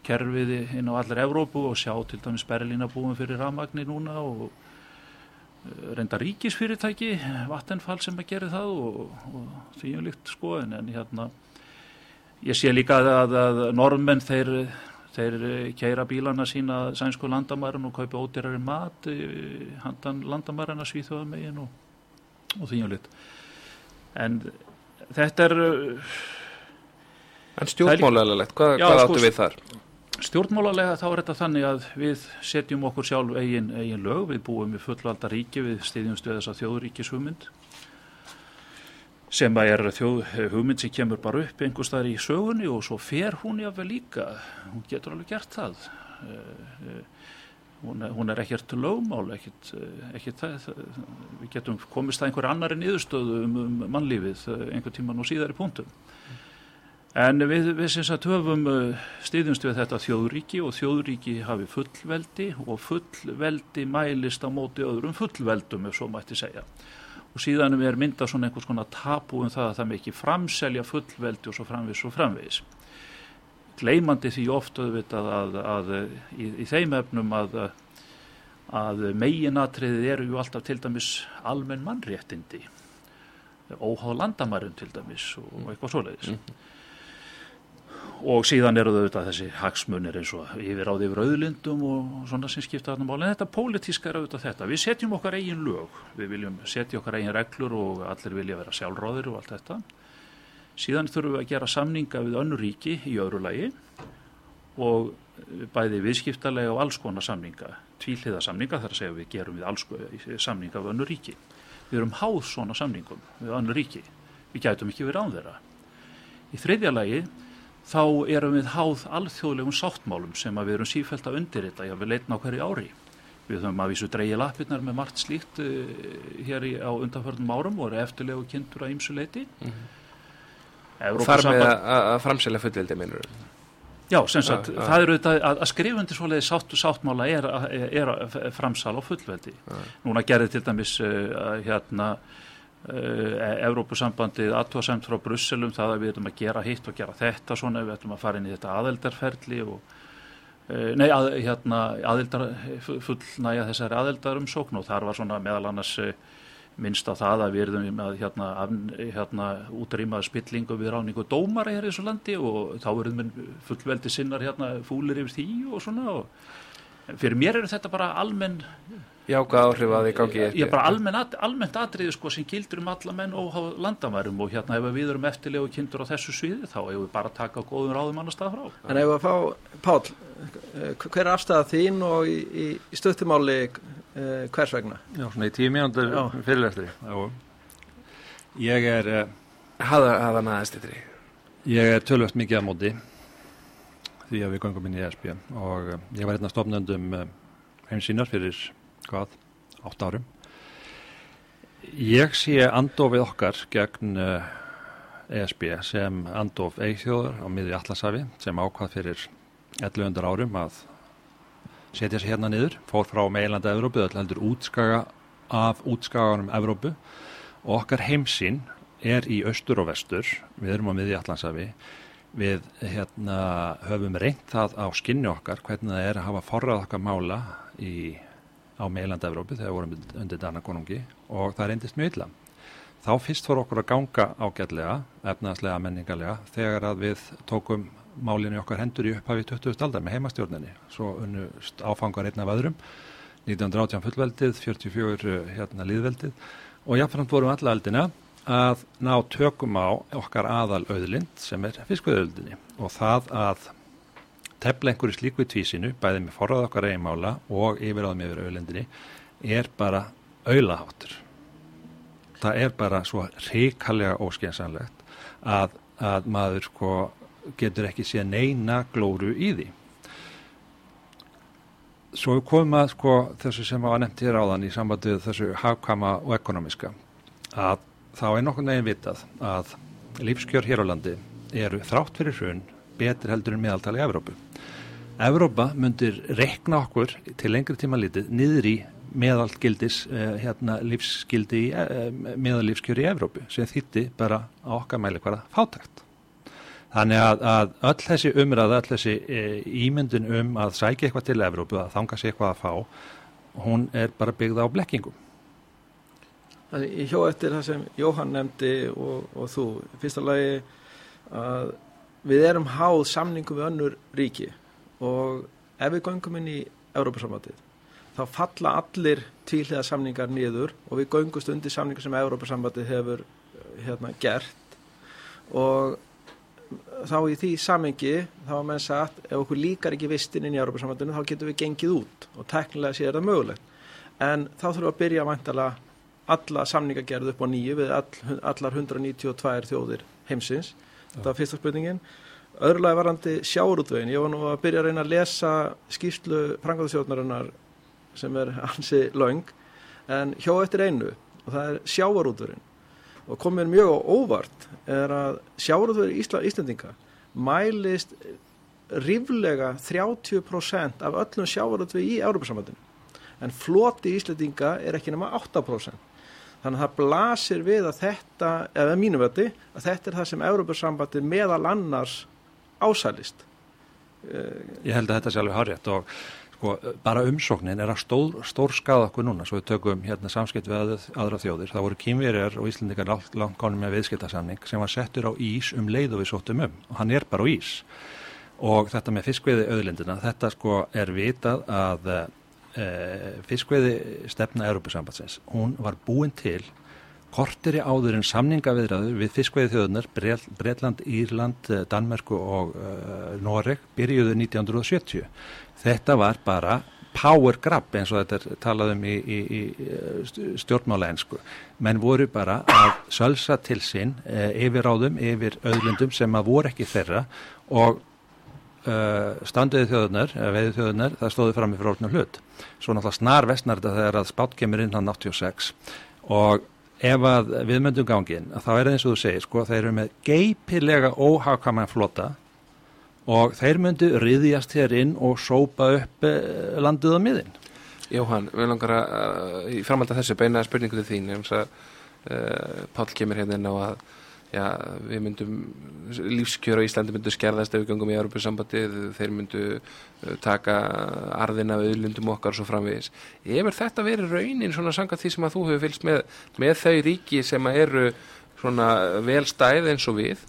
kerfiði inn á allir Evrópu og sjá til dæmis Berlína búin fyrir rafmagni núna og reynda ríkisfyrirtæki Vattenfall sem að gera það og, og því um líkt sko en, hérna ég sé líka að, að, normenn þeir, þeir keira bílana sína sænsku landamærin og kaupa ódýrari mat eh, handan landamærin að svíþjóða megin og, og því um líkt en þetta er eh, En stjórnmálalegt, hvað, Já, hvað sko, áttu við þar? Stjórnmálalega þá er þetta þannig að við setjum okkur sjálf eigin, eigin lög, við búum í fullvalda ríki, við stiðjum stöð þess að þjóðuríkis hugmynd sem er þjóð, hugmynd sem kemur bara upp einhvers þar í sögunni og svo fer hún jáfnvel líka, hún getur alveg gert það. Hún hún er ekkert lögmál, ekkert, ekkert það, við getum komist að einhverju annari niðurstöðu um, um mannlífið einhver tíma nú síðar í punktum. En við, við sem sagt höfum uh, stiðjumst við þetta þjóðríki og þjóðríki hafi fullveldi og fullveldi mælist á móti öðrum fullveldum ef svo mætti segja. Og síðan er myndað svona einhvers konar tapu um það að það með ekki framselja fullveldi og svo framvegis og framvegis. Gleimandi því ofta auðvitað að, að, að í, í þeim efnum að, að meginatriðið eru ju alltaf til dæmis almenn mannréttindi, óháð landamærum til dæmis og eitthvað svoleiðis. Mm og síðan eru þau auðvitað þessi hagsmunir eins og yfir áði yfir auðlindum og svona sem skipta þarna máli. En þetta pólitíska er auðvitað þetta. Við setjum okkar eigin lög. Við viljum setja okkar eigin reglur og allir vilja vera sjálfróðir og allt þetta. Síðan þurfum við að gera samninga við önnu ríki í öðru lagi og bæði viðskiptalega og alls konar samninga tvíliða samninga þar að segja við gerum við alls samninga við önnu ríki. Við erum háð svona samningum við önnu ríki. Við gætum ekki verið án þeirra. Í þriðja lagi þá erum við háð alþjóðlegum sáttmálum sem við erum sífælt að undirrita, já við leitin á hverju ári. Við höfum að vísu dreyja lappirnar með margt slíkt uh, hér í, á undanförnum árum og eru eftirlegu kynntur að ýmsu leiti. Mm -hmm. Þar með að, framselja fullildi, við? Já, sem sagt, ja, ja. það eru auðvitað að, að skrifundi svoleiði sátt, sáttmála er, er að framsala á fullveldi. Ja. Núna gerði til dæmis uh, hérna Evrópusambandið aðtóðasemt frá Brusselum það að við ætlum að gera hitt og gera þetta svona, við ætlum að fara inn í þetta aðeldarferli og uh, nei, að, hérna, aðeldar fullnæja þessari aðeldarumsókn og þar var svona meðal annars uh, minnst á það að við erum að hérna, hérna útrýmaða spillingu við ráningu dómara hér í þessu landi og þá erum við fullveldi sinnar hérna fúlir yfir því og svona og fyrir mér eru þetta bara almenn jáka áhrif að þið gangi ég er bara almenn, almennt atriði sko sem gildur um alla menn og landamærum og hérna ef við erum eftirlegu kindur á þessu sviði þá hefur við bara að taka góðum ráðum annar stað frá. En ef við að fá, Pál hver er afstæða þín og í, í, í stöttumáli eh, hvers vegna? Já, svona í tíu mínúndur fyrirlestri ég er eh, haða, haða maður styrri ég er tölvöft mikið að móti því að við gangum inn í ESB og eh, ég var hérna stofnöndum heimsýnar fyrir hvað, 8 árum. Ég sé andofið okkar gegn ESB eh, e sem andof eigþjóður á miði Allasafi sem ákvað fyrir 1100 árum að setja sér hérna niður, fór frá meilanda Evrópu, öll heldur útskaga af útskaganum Evrópu. Og okkar heimsinn er í austur og vestur, við erum á miði Allasafi, við hérna, höfum reynt það á skinni okkar hvernig það er að hafa forrað okkar mála í á meilanda-Európu þegar við vorum undir Danakonungi og það reyndist mjög illa. Þá fyrst fór okkur að ganga ágætlega, efnaðslega, menningarlega, þegar að við tókum málinu okkar hendur í upphafi 20. aldar með heimastjórninni. Svo unnust áfangar einn af öðrum, 1918 fullveldið, 44 hérna líðveldið og jáfnframt vorum alla aldina að ná tökum á okkar aðal auðlind sem er fiskveðöldinni og það að tefla einhverju slíku í tvísinu, bæðið með forrað okkar eiginmála og yfiráðum yfir auðlendinni, er bara auðlaháttur. Það er bara svo ríkallega óskeinsanlegt að, að maður sko getur ekki sé neina glóru í því. Svo við komum að sko þessu sem var nefnt hér áðan í sambandið þessu hafkama og ekonomiska að þá er nokkur neginn vitað að lífskjör hér á landi eru þrátt fyrir hrun betur heldur en meðaltali í Evrópu. Evrópa myndir rekna okkur til lengri tíma litið niður í meðalgildis eh, hérna, lífsgildi eh, meðallífskjöri í Evrópu sem þýtti bara á okkar mæli hverja fátækt. Þannig að, að öll þessi umræða, öll þessi e, ímyndin um að sækja eitthvað til Evrópu, að þanga sér eitthvað að fá, hún er bara byggða á blekkingum. Ég hjó eftir það sem Jóhann nefndi og, og þú, fyrsta lagi að við erum háð samningum við önnur ríki og ef við göngum inn í Európa-samvætið þá falla allir tvíliða samningar niður og við göngust undir samningar sem Európa-samvætið hefur hérna, gert. Og þá í því samingi þá er menn sagt ef okkur líkar ekki vistin inn í Európa-samvætinu þá getum við gengið út og teknilega sé þetta mögulegt. En þá þurfum við að byrja að vantala alla samningar gerð upp á nýju við all, allar 192 þjóðir heimsins. Þetta var fyrsta spurningin öðrulega varandi sjáurútvegin ég var nú að byrja að reyna að lesa skýrslu frangvæðasjóðnarinnar sem er hansi laung en hjá eftir einu og það er sjáurútvegin og komið mjög óvart er að sjáurútvegin í Ísla, Íslandinga mælist ríflega 30% af öllum sjávarútvegi í Európa-sambandinu. En floti Íslandinga er ekki nema 8%. Þannig að það blasir við að þetta, eða mínu vöndi, að þetta er það sem Európa-sambandi meðal annars ásælist. Ég held að þetta sé alveg harrið og sko, bara umsóknin er að stór, stór skada okkur núna, svo við tökum hérna samskipt við að, aðra þjóðir. Það voru kýmverjar og Íslandingar langt, konum með viðskiptarsamning sem var settur á ís um leið og við sóttum um og hann er bara á ís. Og þetta með fiskveiði auðlindina, þetta sko er vitað að e, fiskveiði stefna Európusambatsins, hún var búin til korteri áður en samningaviðræður við fiskveiði þjóðunar, Breitland, Írland, Danmerku og uh, Noreg byrjuðu 1970. Þetta var bara power grab eins og þetta er talað um í, í, í stjórnmála ensku. Menn voru bara að sölsa til sinn uh, yfir áðum, yfir auðlundum sem að voru ekki þeirra og uh, standiði þjóðunar, veiði þjóðunar, það stóði fram í fróknum hlut. Svo náttúrulega snar vestnar þetta þegar að spátt kemur inn hann 86 og ef að við myndum gangin þá er það eins og þú segir sko þeir eru með geipilega óhagkvæman flota og þeir myndu riðjast hér inn og sópa upp landið á miðin. Jóhann, við langar að í framhald að þessu beina spurningu til þín eins að uh, Pál kemur hérna inn á að já, við myndum lífskjör á Íslandi myndu skerðast ef við gangum í Europasambandið, þeir myndu taka arðina við auðlundum okkar og svo framvegis. Efur þetta verið raunin svona sanga því sem að þú hefur fylgst með, með þau ríki sem eru svona vel stæð eins og ef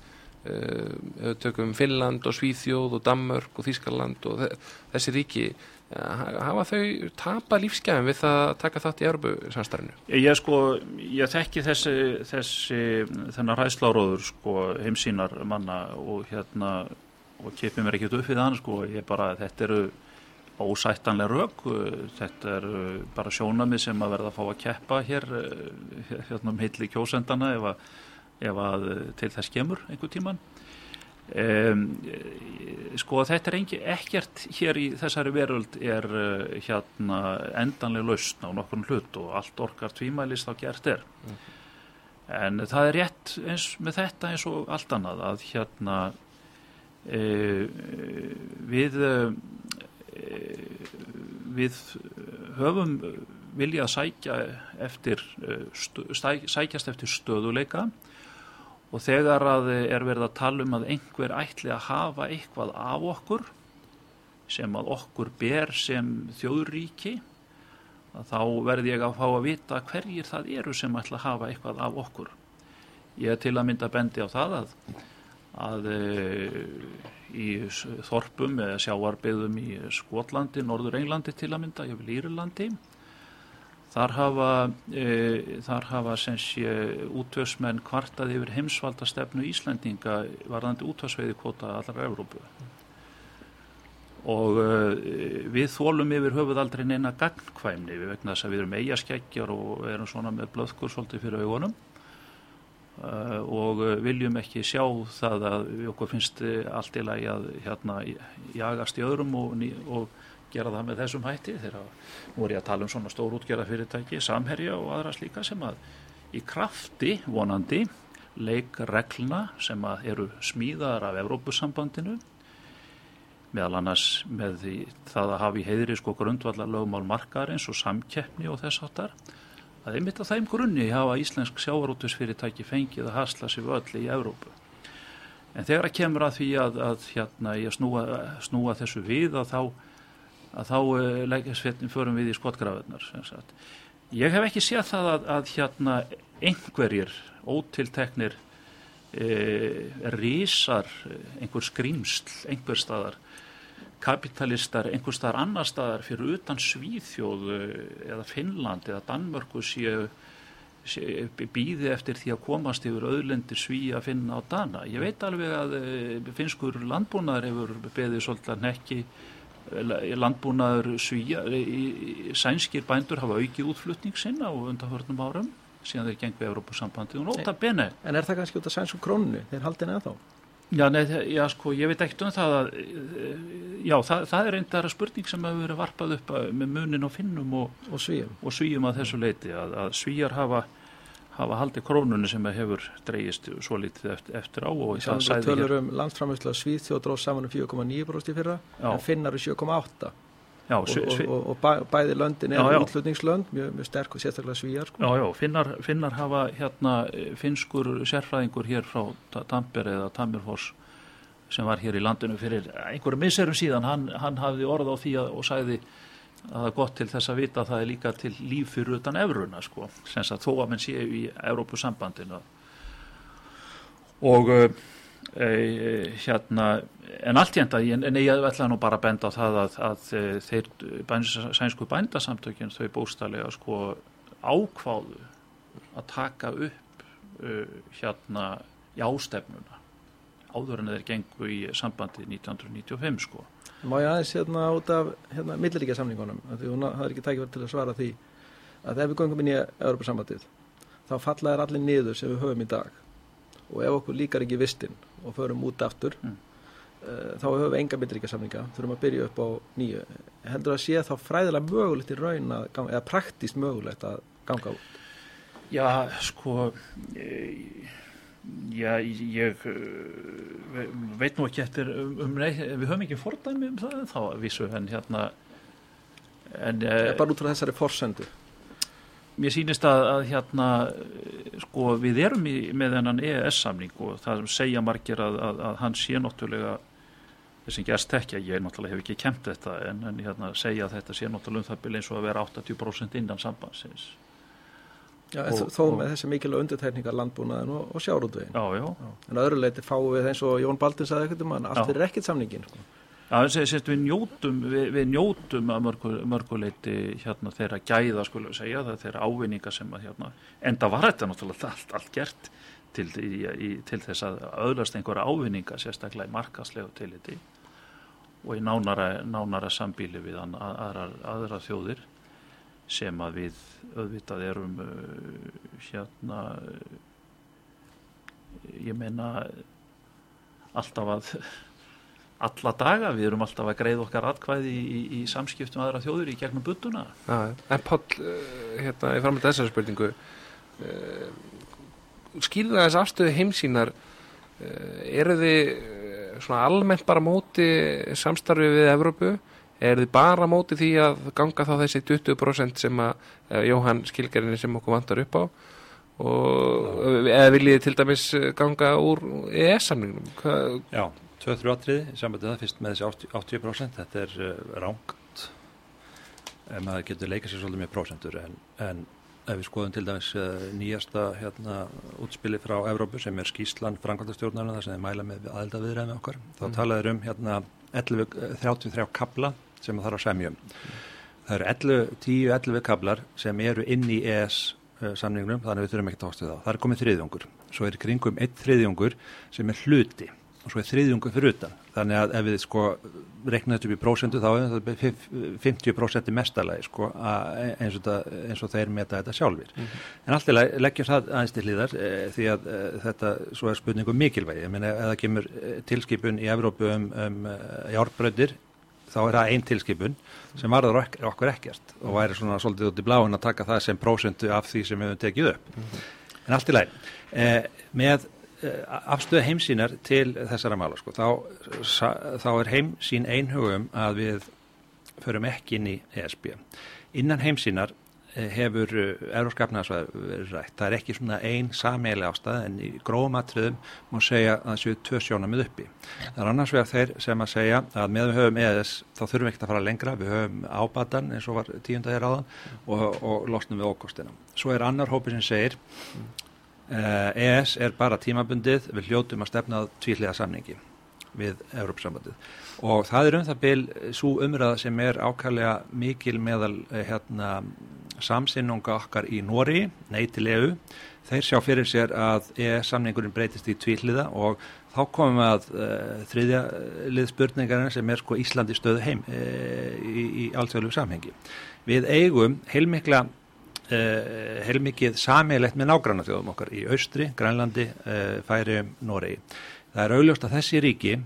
við tökum Finnland og Svíþjóð og Danmörk og Þískaland og þessi ríki hafa þau tapa lífsgæðum við það að taka þátt í Európu-samstarfinu? Ég sko, ég þekki þessi, þessi þennar ræðsláróður sko, heimsínar manna og hérna og kipið mér ekkert upp við þann sko, ég bara, þetta eru ósættanlega rauk, þetta eru bara sjónamið sem að verða að fá að keppa hér hérna um heitli kjósendana ef að, ef að til þess kemur einhver tíman Um, sko þetta er engi, ekkert hér í þessari veröld er uh, hérna endanlega lausn á nokkurn hlut og allt orkar tvímælist á gert er mm. en það er rétt eins með þetta eins og allt annað að hérna uh, við uh, við höfum viljað sækja eftir sækjast eftir stöðuleika og þegar að er verið að tala um að einhver ætli að hafa eitthvað af okkur sem að okkur ber sem þjóðríki þá verð ég að fá að vita hverjir það eru sem ætla að hafa eitthvað af okkur. Ég er til að mynda bendi á það að, að í þorpum eða sjáarbyðum í Skotlandi, Norður Englandi til að mynda, ég vil Írlandi Þar hafa, e, þar hafa sé, útvöðsmenn kvartað yfir heimsvaldastefnu Íslandinga varðandi útvöðsveiði kvota allar Európu. Og e, við þólum yfir höfuð aldrei neina gagnkvæmni við vegna þess að við erum eigaskeggjar og erum svona með blöðkur svolítið fyrir augunum e, og viljum ekki sjá það að við okkur finnst allt í lagi að hérna, jagast í öðrum og, og gera það með þessum hætti. Þegar nú er ég að tala um svona stór útgerða fyrirtæki, samherja og aðra slíka sem að í krafti vonandi leik regluna sem að eru smíðar af Evrópusambandinu meðal annars með því það að hafa í heiðri sko grundvallar lögumál markarins og samkeppni og þess áttar að einmitt á þeim grunni hafa íslensk sjávarútusfyrirtæki fengið að hasla sér völdi í Evrópu. En þegar að kemur að því að, að hérna ég snúa, snúa þessu við að þá að þá leggjast förum við í skotgrafinnar ég hef ekki séð það að, að hérna einhverjir ótilteknir e, rísar einhver skrýmsl, einhver staðar kapitalistar, einhver staðar annar staðar fyrir utan Svíþjóð eða Finnland eða Danmörku séu sé, býði eftir því að komast yfir auðlendir sví að finna á Dana. Ég veit alveg að finskur landbúnaðar hefur beðið svolítið nekki landbúnaður svíja, sænskir bændur hafa aukið útflutning sinna á undanförnum árum síðan þeir gengið Európa-sambandi og nota bene. En er það kannski út af sænsku krónunu? Þeir haldið neða þá? Já, nei, já, sko, ég veit ekkert um það að, já, það, það er eindara spurning sem hefur verið varpað upp með munin og finnum og, og og svíjum að þessu leiti að, að svíjar hafa, hafa haldið krónunni sem hefur dreyist svo litið eftir, eftir á og það sæði hér. Tölur um landsframherslu að Svíþjóð dróð saman um 4,9% í fyrra já. en finnar um 7,8%. Já, og, og, og, og bæ, bæði löndin er útlutningslönd, mjög, mjög sterk og sérstaklega svíjar. Sko. Já, já, finnar, finnar hafa hérna finskur sérfræðingur hér frá Tamper eða Tamirfors sem var hér í landinu fyrir einhverju misserum síðan, hann, hann hafði orð á því að, og sagði að það er gott til þess að vita að það er líka til líf fyrir utan efruðna sko, sem að þó að mann séu í Európusambandinu og e, e, hérna en allt hérna, en ég ætla nú bara að benda á það að, að þeir bæns, sænsku bændasamtökjum þau bóstalega sko ákváðu að taka upp uh, hérna í ástefnuna áður en þeir gengu í sambandi 1995 sko Má ég aðeins hérna út af hérna, milliríkja samningunum, því hún hafði ekki tækið verið til að svara því að ef við gangum inn í Europasambandið þá falla er allir niður sem við höfum í dag og ef okkur líkar ekki vistinn og förum út aftur mm. uh, þá höfum við enga milliríkja samninga, þurfum að byrja upp á nýju. Heldur að sé þá fræðilega mögulegt í raun að ganga, eða praktíst mögulegt að ganga út? Já, sko... Ég Já, ég uh, veit nú ekki eftir um, um nei, við höfum ekki fordæmi um það þá vísu en hérna en, uh, bara út frá þessari forsendu. Mér sýnist að, að hérna sko við erum í, með þennan EES-samning og það segja margir að, að, að hann sé náttúrulega þess að gerst ekki, ég náttúrulega hef ekki kempt þetta en, en hérna segja að þetta sé náttúrulega um það byrja eins og að vera 80% innan sambandsins Já, og, þó og, með þessi mikilvæg undirtækningar landbúnaðin og, og sjárútvegin en öðru leiti fáum við eins og Jón Baldur saði ekkert um hann, allt fyrir ekkert samningin sko. Já, þess að við njótum við, við njótum að mörgu, mörguleiti hérna þeirra gæða skulum segja það þeirra ávinninga sem að hérna enda var þetta náttúrulega allt, allt gert til, í, í, til þess að öðlast einhverja ávinninga sérstaklega í markaslegu tiliti og í nánara, nánara sambíli við aðra, aðra þjóðir sem að við auðvitað erum uh, hérna ég meina alltaf að alla daga, við erum alltaf að greið okkar atkvæði í, í, í samskiptum aðra þjóður í gegnum budduna. Ja, En Pál, uh, hérna, ég fara með þessari spurningu uh, skýrða þess afstöðu heimsínar uh, eru þið uh, svona almennt bara móti samstarfi við Evrópu er þið bara mótið því að ganga þá þessi 20% sem að uh, Jóhann skilgarinni sem okkur vantar upp á? Og eða viljið til dæmis ganga úr EES-samningnum Já, 2-3 átriði samvætið það. Fyrst með þessi 80% þetta er uh, rangt. En maður getur leikað sér svolítið með prosentur en, en ef við skoðum til dæmis uh, nýjasta hérna útspili frá Evrópu sem er Skísland Frankværtastjórnarna þar sem þið mæla með aðelda viðræð með okkar þá mm. talaður um hérna 11, 33 kabla sem það þarf að semjum. Það eru 10-11 kablar sem eru inn í ES uh, samningnum þannig að við þurfum ekki að ástu það. Það er komið þriðjungur. Svo er kringum einn þriðjungur sem er hluti og svo er þriðjungur fyrir utan. Þannig að ef við sko reknaðum þetta upp í prósendu þá er það 50% mestalagi sko eins og, það, eins og þeir meta þetta sjálfur. Mm -hmm. En alltaf leggjum það aðeins til hlýðar e, því að e, þetta svo er spurningu um mikilvægi. Ég meina ef það kemur tilskipun í Evrópu um, um járbröðir þá er það einn tilskipun sem varður okkur ekkert og væri svona svolítið út í bláin að taka það sem prósendu af því sem við höfum tekið upp. Mm -hmm. En allt í læg, eh, með eh, afstöðu heimsínar til þessara mála, sko, þá, þá er heimsín einhugum að við förum ekki inn í ESB. Innan heimsínar hefur eróskapnaðsvæð verið rætt. Það er ekki svona einn sameili ástæð en í grómatriðum má segja að það séu tvö sjónamið uppi. Það er annars vegar þeir sem að segja að með við höfum EES þá þurfum við ekkert að fara lengra, við höfum ábatan eins og var tíundagir áðan og, og losnum við ókostina. Svo er annar hópi sem segir uh, EES er bara tímabundið, við hljótum að stefna tvíliða samningi við Európsambandið og það er um það byl svo umræða sem er ákvæmlega mikil meðal hérna samsinnunga okkar í Nóri, nei til EU. Þeir sjá fyrir sér að e-samningurinn breytist í tvíliða og þá komum við að uh, þriðja lið spurningarinn sem er sko Íslandi stöðu heim uh, í, í allsöglu samhengi. Við eigum heilmikla uh, heilmikið samilegt með nágranna þjóðum okkar í Austri, Grænlandi, Færium, Noregi. Það er augljóst að þessi ríki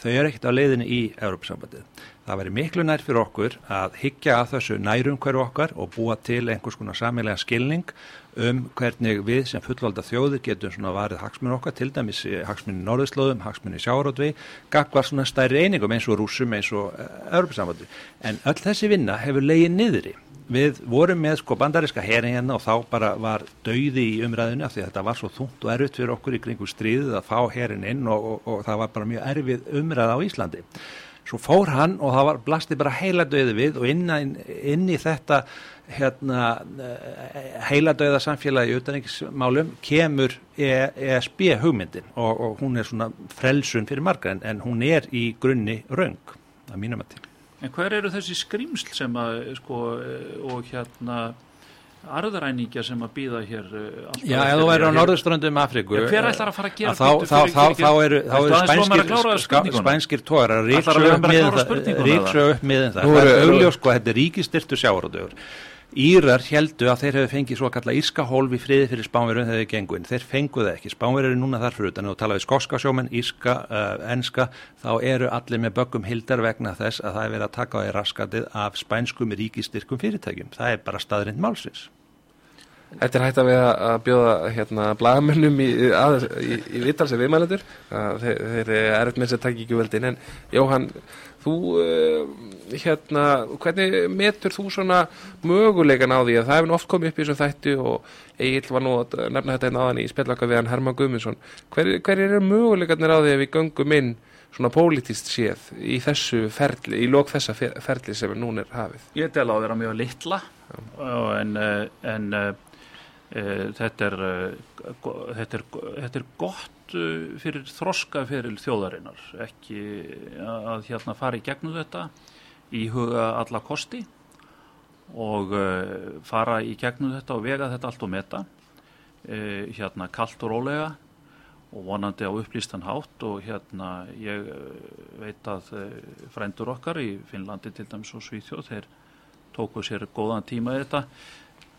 þau eru ekkert á leiðinni í Európa-sambandið. Það væri miklu nær fyrir okkur að higgja að þessu nærum hverju okkar og búa til einhvers konar samilega skilning um hvernig við sem fullvalda þjóðir getum svona varið hagsmunni okkar, til dæmis hagsmunni norðurslóðum, hagsmunni sjárótvi, gagvar svona stærri einingum eins og rúsum eins og Európa-sambandið. En öll þessi vinna hefur leiðið niðri við vorum með sko bandariska herin hérna og þá bara var dauði í umræðinu af því þetta var svo þungt og erfitt fyrir okkur í kringum stríðið að fá herin inn og, og, og það var bara mjög erfið umræð á Íslandi. Svo fór hann og það var blasti bara heila döði við og inn, inn í þetta hérna, heila döða samfélagi utanriksmálum kemur ESB hugmyndin og, og hún er svona frelsun fyrir marga en, en hún er í grunni raung að mínum að til. En hver eru þessi skrimsl sem að, sko, og hérna arðræningja sem að býða hér alltaf Já, ef þú væri á norðurströndum Afríku ja, Hver ætlar að fara að gera þá, þá, þá, þá eru, eru spænskir, spænskir tórar að ríksa upp miðin það Það er augljós, sko, þetta er ríkistyrtu sjárótögur Írar heldu að þeir hefði fengið svo kalla írska hólf í friði fyrir spánverðum þegar þeir gengu inn. Þeir fenguð ekki. Spánverður er núna þar fyrir utan og talaði skóska sjómen, írska, uh, enska, þá eru allir með böggum hildar vegna þess að það er verið að taka á því raskatið af spænskum ríkistyrkum fyrirtækjum. Það er bara staðrind málsins. Þetta er hægt að við að bjóða hérna blagamönnum í, í, í vitalsi viðmælendur. Þeir, þeir er erfitt með þess að taka ekki veldin en Jóhann Þú, uh, hérna, hvernig metur þú svona möguleikan á því að það hefur oft komið upp í þessum þætti og Egil var nú að nefna þetta einn aðan í spjallaka við hann Herman Guðmundsson. Hver, hver eru möguleikarnir á því að við göngum inn svona pólitist séð í þessu ferli, í lók þessa ferli sem núna er hafið? Ég del á að vera mjög litla en, eh, en e, þetta, er, þetta, er, þetta er gott Uh, þroska fyrir þjóðarinnar. Ekki að hérna fara í gegnum þetta í huga alla kosti og uh, fara í gegnum þetta og vega þetta allt og meta uh, hérna kallt og rólega og vonandi á upplýstan hátt og hérna ég veit að frændur okkar í Finnlandi til dæmis og Svíþjóð þeir tóku sér góðan tíma þetta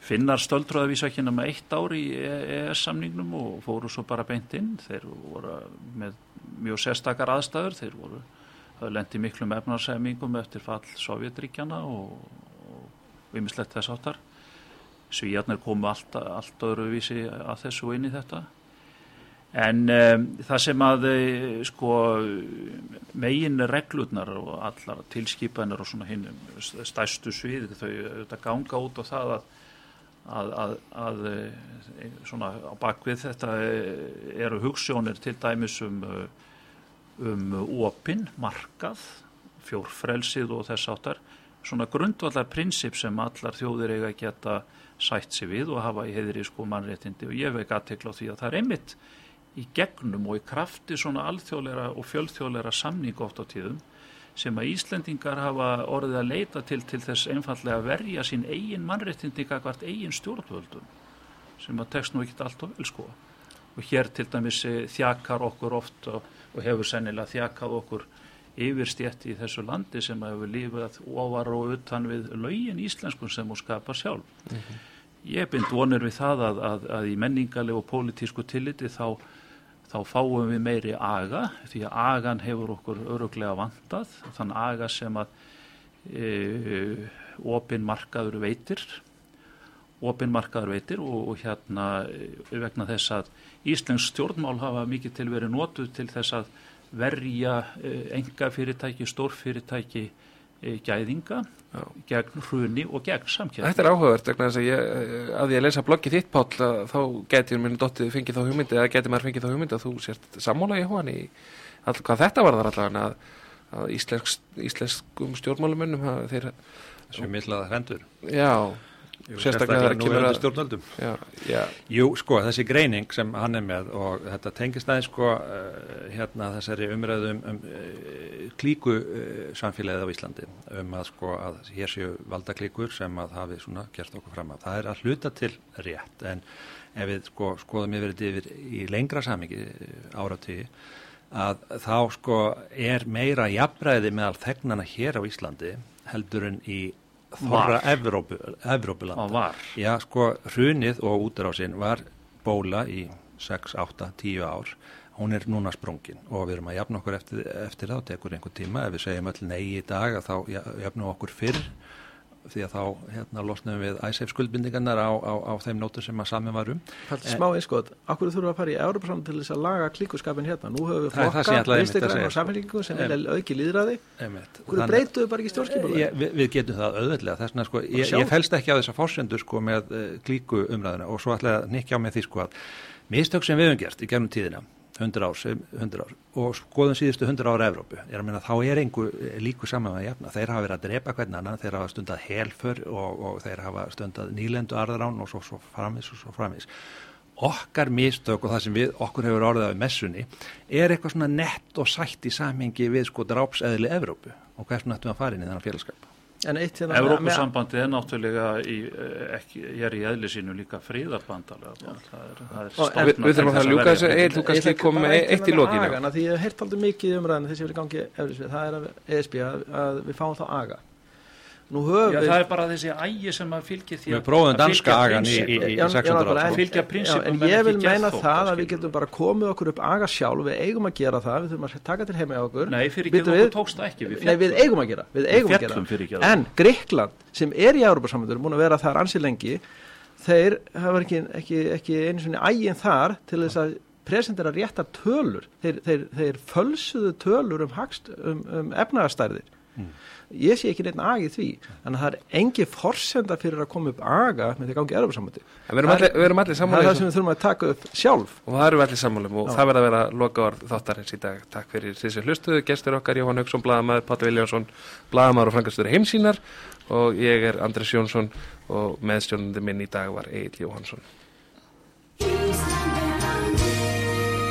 Finnar stöldröða vísa ekki nema eitt ár í EES-samningnum og fóru svo bara beint inn. Þeir voru með mjög sérstakar aðstæður, þeir voru, það lendi miklu með efnarsæmingum eftir fall Sovjetríkjana og vimislegt þess áttar. Svíjarnir komu allt, allt öðruvísi að þessu inn í þetta. En um, það sem að sko, megin reglurnar og allar tilskipanir og svona hinn stæstu svið, þau ganga út á það að að, að, að eh, svona á bakvið þetta eh, eru hugssjónir til dæmis um, eh, um opinn, markað, fjórfrelsið og þess áttar svona grundvallar prinsip sem allar þjóðir eiga geta sætt sér við og hafa í heðri sko mannréttindi. Og ég veik aðtekla á því að það er einmitt í gegnum og í krafti svona alþjóðleira og fjöldþjóðleira samning oft á tíðum sem að Íslendingar hafa orðið að leita til til þess einfallega að verja sín eigin mannréttindika hvert eigin stjórnvöldum sem að tekst nú ekkit allt og vel sko og hér til dæmis eh, þjakar okkur oft og, og hefur sennilega þjakað okkur yfirstjætti í þessu landi sem hefur lífað ofar og utan við laugin íslenskun sem hún skapar sjálf. Mm -hmm. Ég bind vonir við það að, að, að í menningarlegu og pólitísku tilliti þá þá fáum við meiri aga því að agan hefur okkur öruglega vantað þann aga sem að e, opin markaður veitir opin markaður veitir og, og hérna e, vegna þess að Íslensk stjórnmál hafa mikið til verið nótuð til þess að verja e, enga fyrirtæki, stórfyrirtæki gæðinga Já. gegn hruni og gegn samkjæð Þetta er áhugavert, vegna þess að ég að ég lesa bloggið þitt Páll, þá getur minn dottið fengið þá hugmyndi, eða getur maður fengið þá hugmyndi að þú sért sammála í hóan í all, hvað þetta var þar allavega að, að íslensk, íslenskum stjórnmálumönnum þeir sem millaða hendur. Já sérstaklega þegar kemur að stjórnaldum já, já. Jú, sko, þessi greining sem hann er með og þetta tengist aðeins sko uh, hérna þessari umræðum um uh, klíku uh, samfélagið á Íslandi um að sko að hér séu valdaklíkur sem að hafi svona gert okkur fram af. Það er að hluta til rétt en ef við sko skoðum yfir þetta yfir í lengra samingi áratíði að þá sko er meira jafnræði meðal þegnana hér á Íslandi heldur en í þorra Evrópulanda. Já, sko, hrunið og útrásinn var bóla í 6, 8, 10 ár. Hún er núna sprungin og við erum að jafna okkur eftir, eftir og tekur einhver tíma. Ef við segjum öll nei í dag þá jafnum okkur fyrr því að þá hérna, losnum við æsef skuldbindingarnar á, á, á þeim nótur sem að samin varum. Það er smá einskot, okkur þurfum við að fara í Európa til þess að laga klíkuskapin hérna. Nú höfum við flokka, vinstegræn og samfélgingu sem er auki líðræði. Hverju breytuðu bara ekki stjórnskipulega? Við, við getum það auðvöldlega. Þessna, sko, ég, ég fælst ekki á þessa fórsendu sko, með uh, klíku umræðina og svo ætla að nikja á með því sko, að mistök sem við höfum gert í gefnum tíðina 100 ár, 100 ár. Og skoðum síðustu 100 ára Evrópu. Er að minna þá er einhver líku saman með jafna. Þeir hafa verið að drepa hvern annan, þeir hafa stundað helför og, og þeir hafa stundað nýlendu arðarán og svo, svo framis og svo framis okkar mistök og það sem við, okkur hefur orðið af messunni er eitthvað svona nett og sætt í samhengi við sko drápseðli Evrópu. Og hvernig ættum við að fara inn í þennan félagskap Hérna Evrópusambandi er náttúrulega í, eh, ekki, ég er í eðli sínu líka fríðarbandalega það er, það er við, við þurfum að ljúka þessu eða þú kannski komið með eitt í lokinu því ég hef heilt aldrei mikið umræðinu þess að ég vil gangi það er að ESB að, að við fáum þá aga Já, við, það er bara þessi ægi sem að fylgja því að prófum danska agan í, í, í 600 ára fylgja prinsipum en ég vil meina það að við getum bara komið okkur upp aga sjálf. Við eigum að gera það, við þurfum að taka til heima í okkur. Nei, fyrir ekki þú tókst það ekki. Nei, við eigum að gera, við eigum að gera. en Greikland sem er í Európa-samöndur múin að vera þar ansi lengi þeir hafa ekki, ekki, ekki einu svona ægin þar til þess að presentera réttar tölur. Þeir, þeir, þeir fölsuðu tölur um, um, um efnagastærðir mm ég sé ekki neitt agið því þannig að það er engi forsenda fyrir að koma upp aga með því gangi erfa samvætti við erum allir sammála það er það sem við þurfum að taka upp sjálf. Og það eru við allir sammála og Já. það verður að vera loka orð þáttarins í dag. Takk fyrir þessi hlustuðu, gestur okkar Jóhann Haugsson Blagamæður, Pátur Viljánsson Blagamæður og Frankarstöður heimsínar og ég er Andres Jónsson og meðstjónandi minn í dag var Egil Jóhannsson